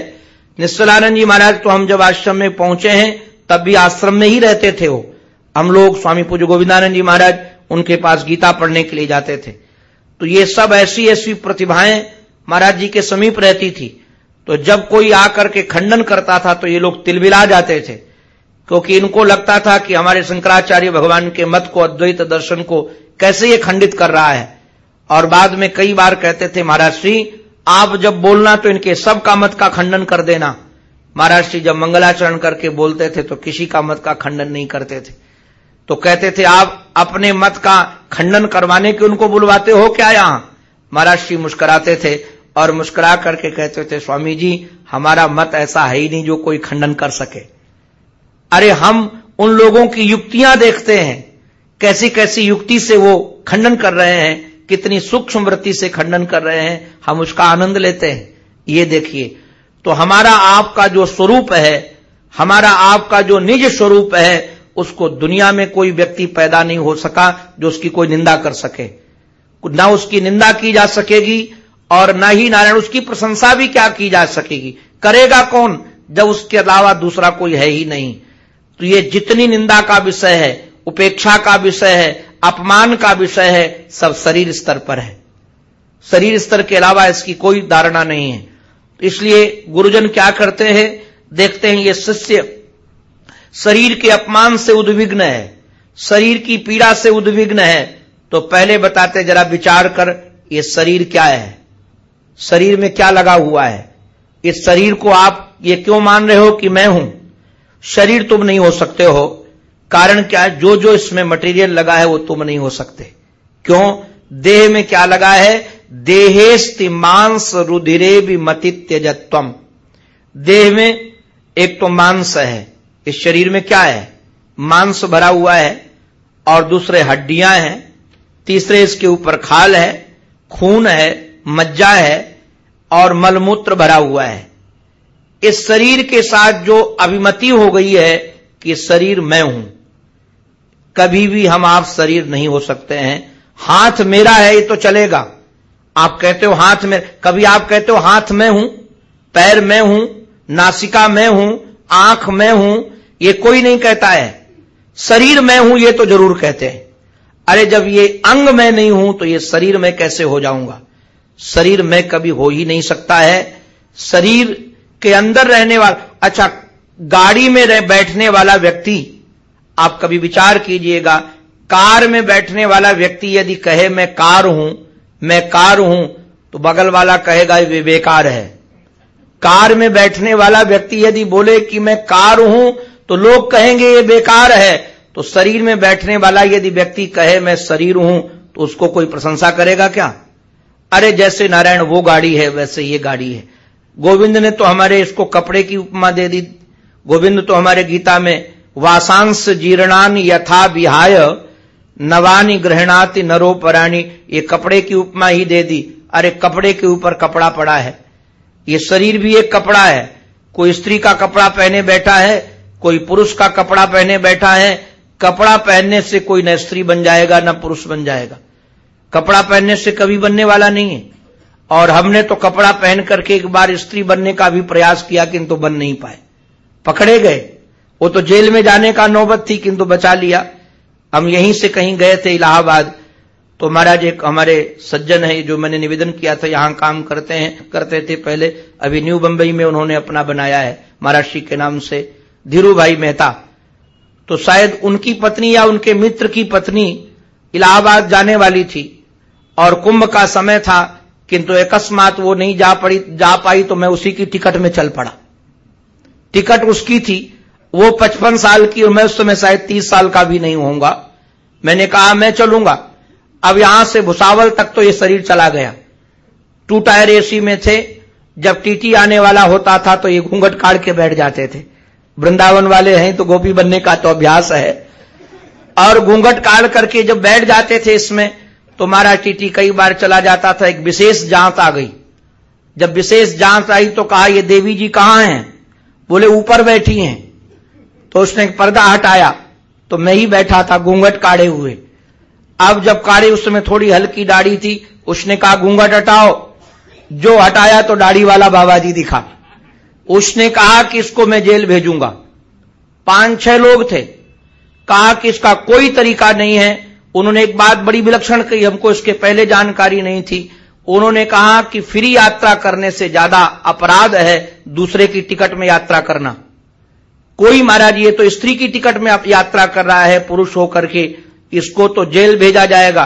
निश्चलानंद जी महाराज तो हम जब आश्रम में पहुँचे हैं, तब भी आश्रम में ही रहते थे वो। हम लोग स्वामी पूज्य गोविंदानंद जी महाराज उनके पास गीता पढ़ने के लिए जाते थे। तो ये सब ऐसी ऐसी प्रतिभाएँ महाराज जी के समीप रहती थी। तो जब कोई आकर के खंडन करता था तो ये लोग तिलबिला जाते थे। क्योंकि इनको लगता था कि हमारे शंकराचार्य भगवान के मत को, अद्वैत दर्शन को कैसे ये खंडित कर रहा है। और बाद में कई बार कहते थे, महाराज श्री, आप जब बोलना तो इनके सब का मत का खंडन कर देना। महाराज श्री जब मंगलाचरण करके बोलते थे तो किसी का मत का खंडन नहीं करते थे। तो कहते थे, आप अपने मत का खंडन करवाने के उनको बुलवाते हो क्या यहाँ? महाराज श्री मुस्कुराते थे और मुस्कुरा करके कहते थे, स्वामी जी, हमारा मत ऐसा है ही नहीं जो कोई खंडन कर सके। अरे हम उन लोगों की युक्तियाँ देखते हैं। कैसी कैसी युक्ति से वो खंडन कर रहे हैं, कितनी सूक्ष्म वृत्ति से खंडन कर रहे हैं, हम उसका आनंद लेते हैं। ये देखिए तो हमारा आपका जो स्वरूप है, हमारा आपका जो निज स्वरूप है उसको दुनिया में कोई व्यक्ति पैदा नहीं हो सका जो उसकी कोई निंदा कर सके। ना उसकी निंदा की जा सकेगी और न ही नारायण उसकी प्रशंसा भी क्या की जा सकेगी। करेगा कौन जब उसके अलावा दूसरा कोई है ही नहीं? तो ये जितनी निंदा का विषय है, उपेक्षा का विषय है, अपमान का विषय है, सब शरीर स्तर पर है। शरीर स्तर के अलावा इसकी कोई धारणा नहीं है। इसलिए गुरुजन क्या करते हैं? देखते हैं ये शिष्य शरीर के अपमान से उद्विग्न है, शरीर की पीड़ा से उद्विग्न है तो पहले बताते जरा विचार कर, ये शरीर क्या है? शरीर में क्या लगा हुआ है? इस शरीर को आप ये क्यों मान रहे हो कि मैं हूँ? शरीर तुम नहीं हो सकते हो। कारण क्या है? जो जो इसमें मटेरियल लगा है वो तुम नहीं हो सकते। क्यों? देह में क्या लगा है? देहेस्ति मांस रुधिरे भी मतित्यजत्वम देह में एक तो मांस है इस शरीर में क्या है? मांस भरा हुआ है, और दूसरे हड्डियाँ हैं, तीसरे इसके ऊपर खाल है, खून है, मज्जा है, और मलमूत्र भरा हुआ है। इस शरीर के साथ जो अभिमति हो गई है कि शरीर मैं हूँ। कभी भी हम आप शरीर नहीं हो सकते हैं। हाथ मेरा है, ये तो चलेगा। आप कहते हो हाथ में कभी आप कहते हो हाथ में हूँ, पैर में हूँ, नासिका में हूँ, आँख में हूँ ये कोई नहीं कहता है। शरीर में हूँ, ये तो ज़रूर कहते हैं। अरे जब ये अंग में नहीं हूँ तो ये शरीर में कैसे हो जाऊँगा? शरीर में कभी हो ही नहीं सकता है। शरीर के अंदर रहने वाला अच्छा गाड़ी में रह, बैठने वाला व्यक्ति, आप कभी विचार कीजिएगा, कार में बैठने वाला व्यक्ति यदि कहे, मैं कार हूँ, मैं कार हूँ तो बगल वाला कहेगा वे बेकार है। कार में बैठने वाला व्यक्ति यदि बोले कि, मैं कार हूँ तो लोग कहेंगे, ये बेकार है। तो शरीर में बैठने वाला यदि व्यक्ति कहे, मैं शरीर हूँ तो उसको कोई प्रशंसा करेगा क्या? अरे, जैसे नारायण, वो गाड़ी है, वैसे ये गाड़ी है। गोविंद ने तो हमारे, इसको कपड़े की उपमा दे दी। गोविंद तो हमारे गीता में वासांश जीर्णान यथा विहाय, नवानी ग्रहणाति नरोपराणी ये कपड़े की उपमा ही दे दी। अरे, कपड़े के ऊपर कपड़ा पड़ा है। ये शरीर भी एक कपड़ा है। कोई स्त्री का कपड़ा पहने बैठा है कोई पुरुष का कपड़ा पहने बैठा है, कपड़ा पहनने से कोई न स्त्री बन जाएगा, न पुरुष बन जाएगा। कपड़ा पहनने से कभी बनने वाला नहीं है। और हमने तो कपड़ा पहन करके एक बार स्त्री बनने का भी प्रयास किया, किंतु बन नहीं पाए। पकड़े गए। वो तो जेल में जाने का नौबत थी, किंतु बचा लिया। हम यहीं से कहीं गए थे इलाहाबाद। तो महाराज एक हमारे सज्जन है, जो मैंने निवेदन किया था, यहाँ काम करते हैं, करते थे पहले। अभी न्यू बंबई में उन्होंने अपना बनाया है महाराष्ट्री के नाम से। धीरू भाई मेहता। तो शायद उनकी पत्नी या उनके मित्र की पत्नी इलाहाबाद जाने वाली थी और कुंभ का समय था, किंतु अकस्मात वो नहीं जा पड़ी, जा पाई तो मैं उसी की टिकट में चल पड़ा। टिकट उसकी थी, वो पचपन साल की और मैं उस समय शायद तीस साल का भी नहीं होऊँगा। मैंने कहा, मैं चलूँगा। अब यहाँ से भुसावल तक तो ये शरीर चला गया। टू टायर एसी में थे, जब टीटी आने वाला होता था तो ये घूंघट काट के बैठ जाते थे। वृंदावन वाले हैं तो गोपी बनने का तो अभ्यास है। और घूंघट काट करके जब बैठ जाते थे इसमें तो हमारा टीटी कई बार चला जाता था, एक विशेष जाँच आ गई। जब विशेष जाँच आई तो कहा, ये देवी जी कहाँ हैं? बोले, ऊपर बैठी हैं। तो उसने एक पर्दा हटाया तो मैं ही बैठा था, घूंघट काढ़े हुए। अब जब काढ़े उस समय थोड़ी हल्की दाढ़ी थी, उसने कहा, घूंघट हटाओ। जो हटाया तो दाढ़ी वाला बाबा जी दिखा। उसने कहा कि इसको मैं जेल भेजूँगा। पाँच छह लोग थे। कहा कि इसका कोई तरीका नहीं है। उन्होंने एक बात बड़ी विलक्षण कही, हमको इसके पहले जानकारी नहीं थी। उन्होंने कहा कि फ्री यात्रा करने से ज़्यादा अपराध है दूसरे की टिकट में यात्रा करना। कोई महाराज, ये तो स्त्री की टिकट में यात्रा कर रहा है, पुरुष होकर के, इसको तो जेल भेजा जाएगा।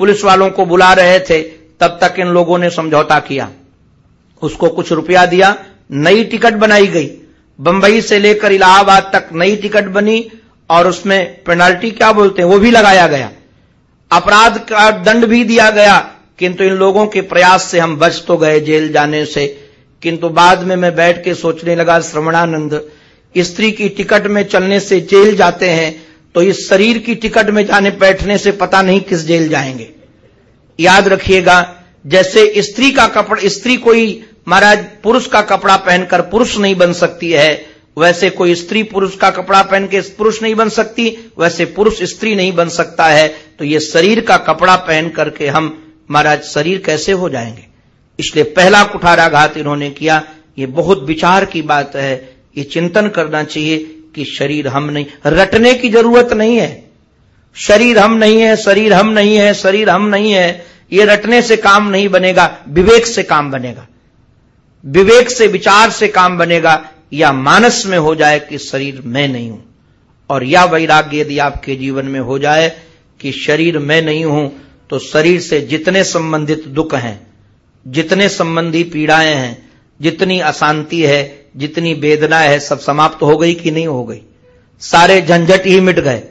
पुलिस वालों को बुला रहे थे, तब तक इन लोगों ने समझौता किया। उसको कुछ रुपया दिया नई टिकट बनाई गई। बंबई से लेकर इलाहाबाद तक नई टिकट बनी और उसमें पेनाल्टी क्या बोलते हैं वो भी लगाया गया। अपराध का दंड भी दिया गया, किंतु इन लोगों के प्रयास से हम बच तो गए जेल जाने से। किंतु बाद में मैं बैठ के सोचने लगा, श्रवणानंद, स्त्री की टिकट में चलने से जेल जाते हैं तो इस शरीर की टिकट में जाने बैठने से पता नहीं किस जेल जाएँगे। याद रखिएगा, जैसे स्त्री का कपड़ा, स्त्री कोई महाराज, पुरुष का कपड़ा पहनकर पुरुष नहीं बन सकती है। वैसे कोई स्त्री पुरुष का कपड़ा पहन के पुरुष नहीं बन सकती, वैसे पुरुष स्त्री नहीं बन सकता है। तो ये शरीर का कपड़ा पहन करके हम, महाराज, शरीर कैसे हो जाएँगे? इसलिए पहला कुठाराघात इन्होंने किया। ये बहुत विचार की बात है। ये चिंतन करना चाहिए कि शरीर हम नहीं, रटने की ज़रूरत नहीं है। शरीर हम नहीं है, शरीर हम नहीं है, शरीर हम नहीं है। ये रटने से काम नहीं बनेगा, विवेक से काम बनेगा। विवेक से, विचार से काम बनेगा, या मानस में हो जाए कि शरीर मैं नहीं हूँ। और या वैराग्य यदि आपके जीवन में हो जाए कि शरीर मैं नहीं हूँ तो शरीर से जितने संबंधित दुख हैं, जितने संबंधी पीड़ाएँ हैं, जितनी अशांति है, जितनी वेदना है, सब समाप्त हो गई कि नहीं हो गई? सारे झंझट ही मिट गए।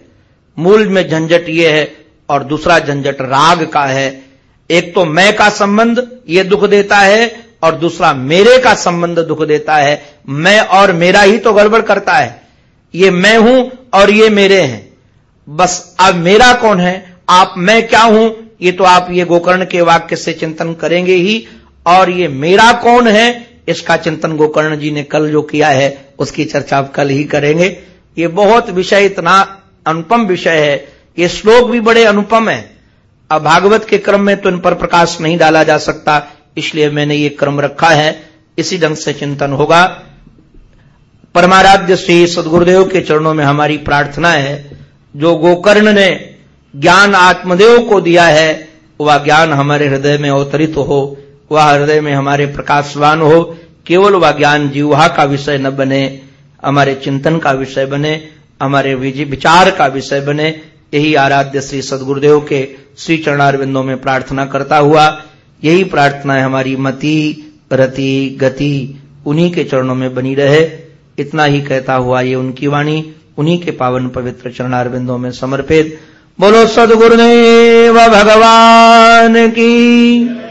मूल में झंझट ये है और दूसरा झंझट राग का है। एक तो मैं का संबंध ये दुख देता है और दूसरा मेरे का संबंध दुख देता है, मैं और मेरा ही तो गड़बड़ करता है। ये मैं हूँ और ये मेरे हैं। बस अब मेरा कौन है? आप, मैं क्या हूँ? ये तो आप ये गोकर्ण के वाक्य से चिंतन करेंगे ही। और ये मेरा कौन है? इसका चिंतन गोकर्ण जी ने कल जो किया है, उसकी चर्चा आप कल ही करेंगे। ये बहुत विषय, इतना अनुपम विषय है। ये श्लोक भी बड़े अनुपम है। अब भागवत के क्रम में तो इन पर प्रकाश नहीं डाला जा सकता। इसलिए मैंने ये क्रम रखा है, इसी ढंग से चिंतन होगा। परमाराध्य श्री सदगुरुदेव के चरणों में हमारी प्रार्थना है, जो गोकर्ण ने ज्ञान आत्मदेव को दिया है, वह ज्ञान हमारे हृदय में अवतरित हो, वह हृदय में हमारे प्रकाशवान हो, केवल वह ज्ञान जीवहा का विषय न बने, हमारे चिंतन का विषय बने, हमारे विचार का विषय बने, यही आराध्य श्री सदगुरुदेव के श्री चरणारविंदों में प्रार्थना करता हुआ यही प्रार्थना है हमारी मति रति गति उन्हीं के चरणों में बनी रहे। इतना ही कहता हुआ ये उनकी वाणी, उन्हीं के पावन पवित्र चरणारविंदों में समर्पित। बोलो सदगुरुदेव भगवान की।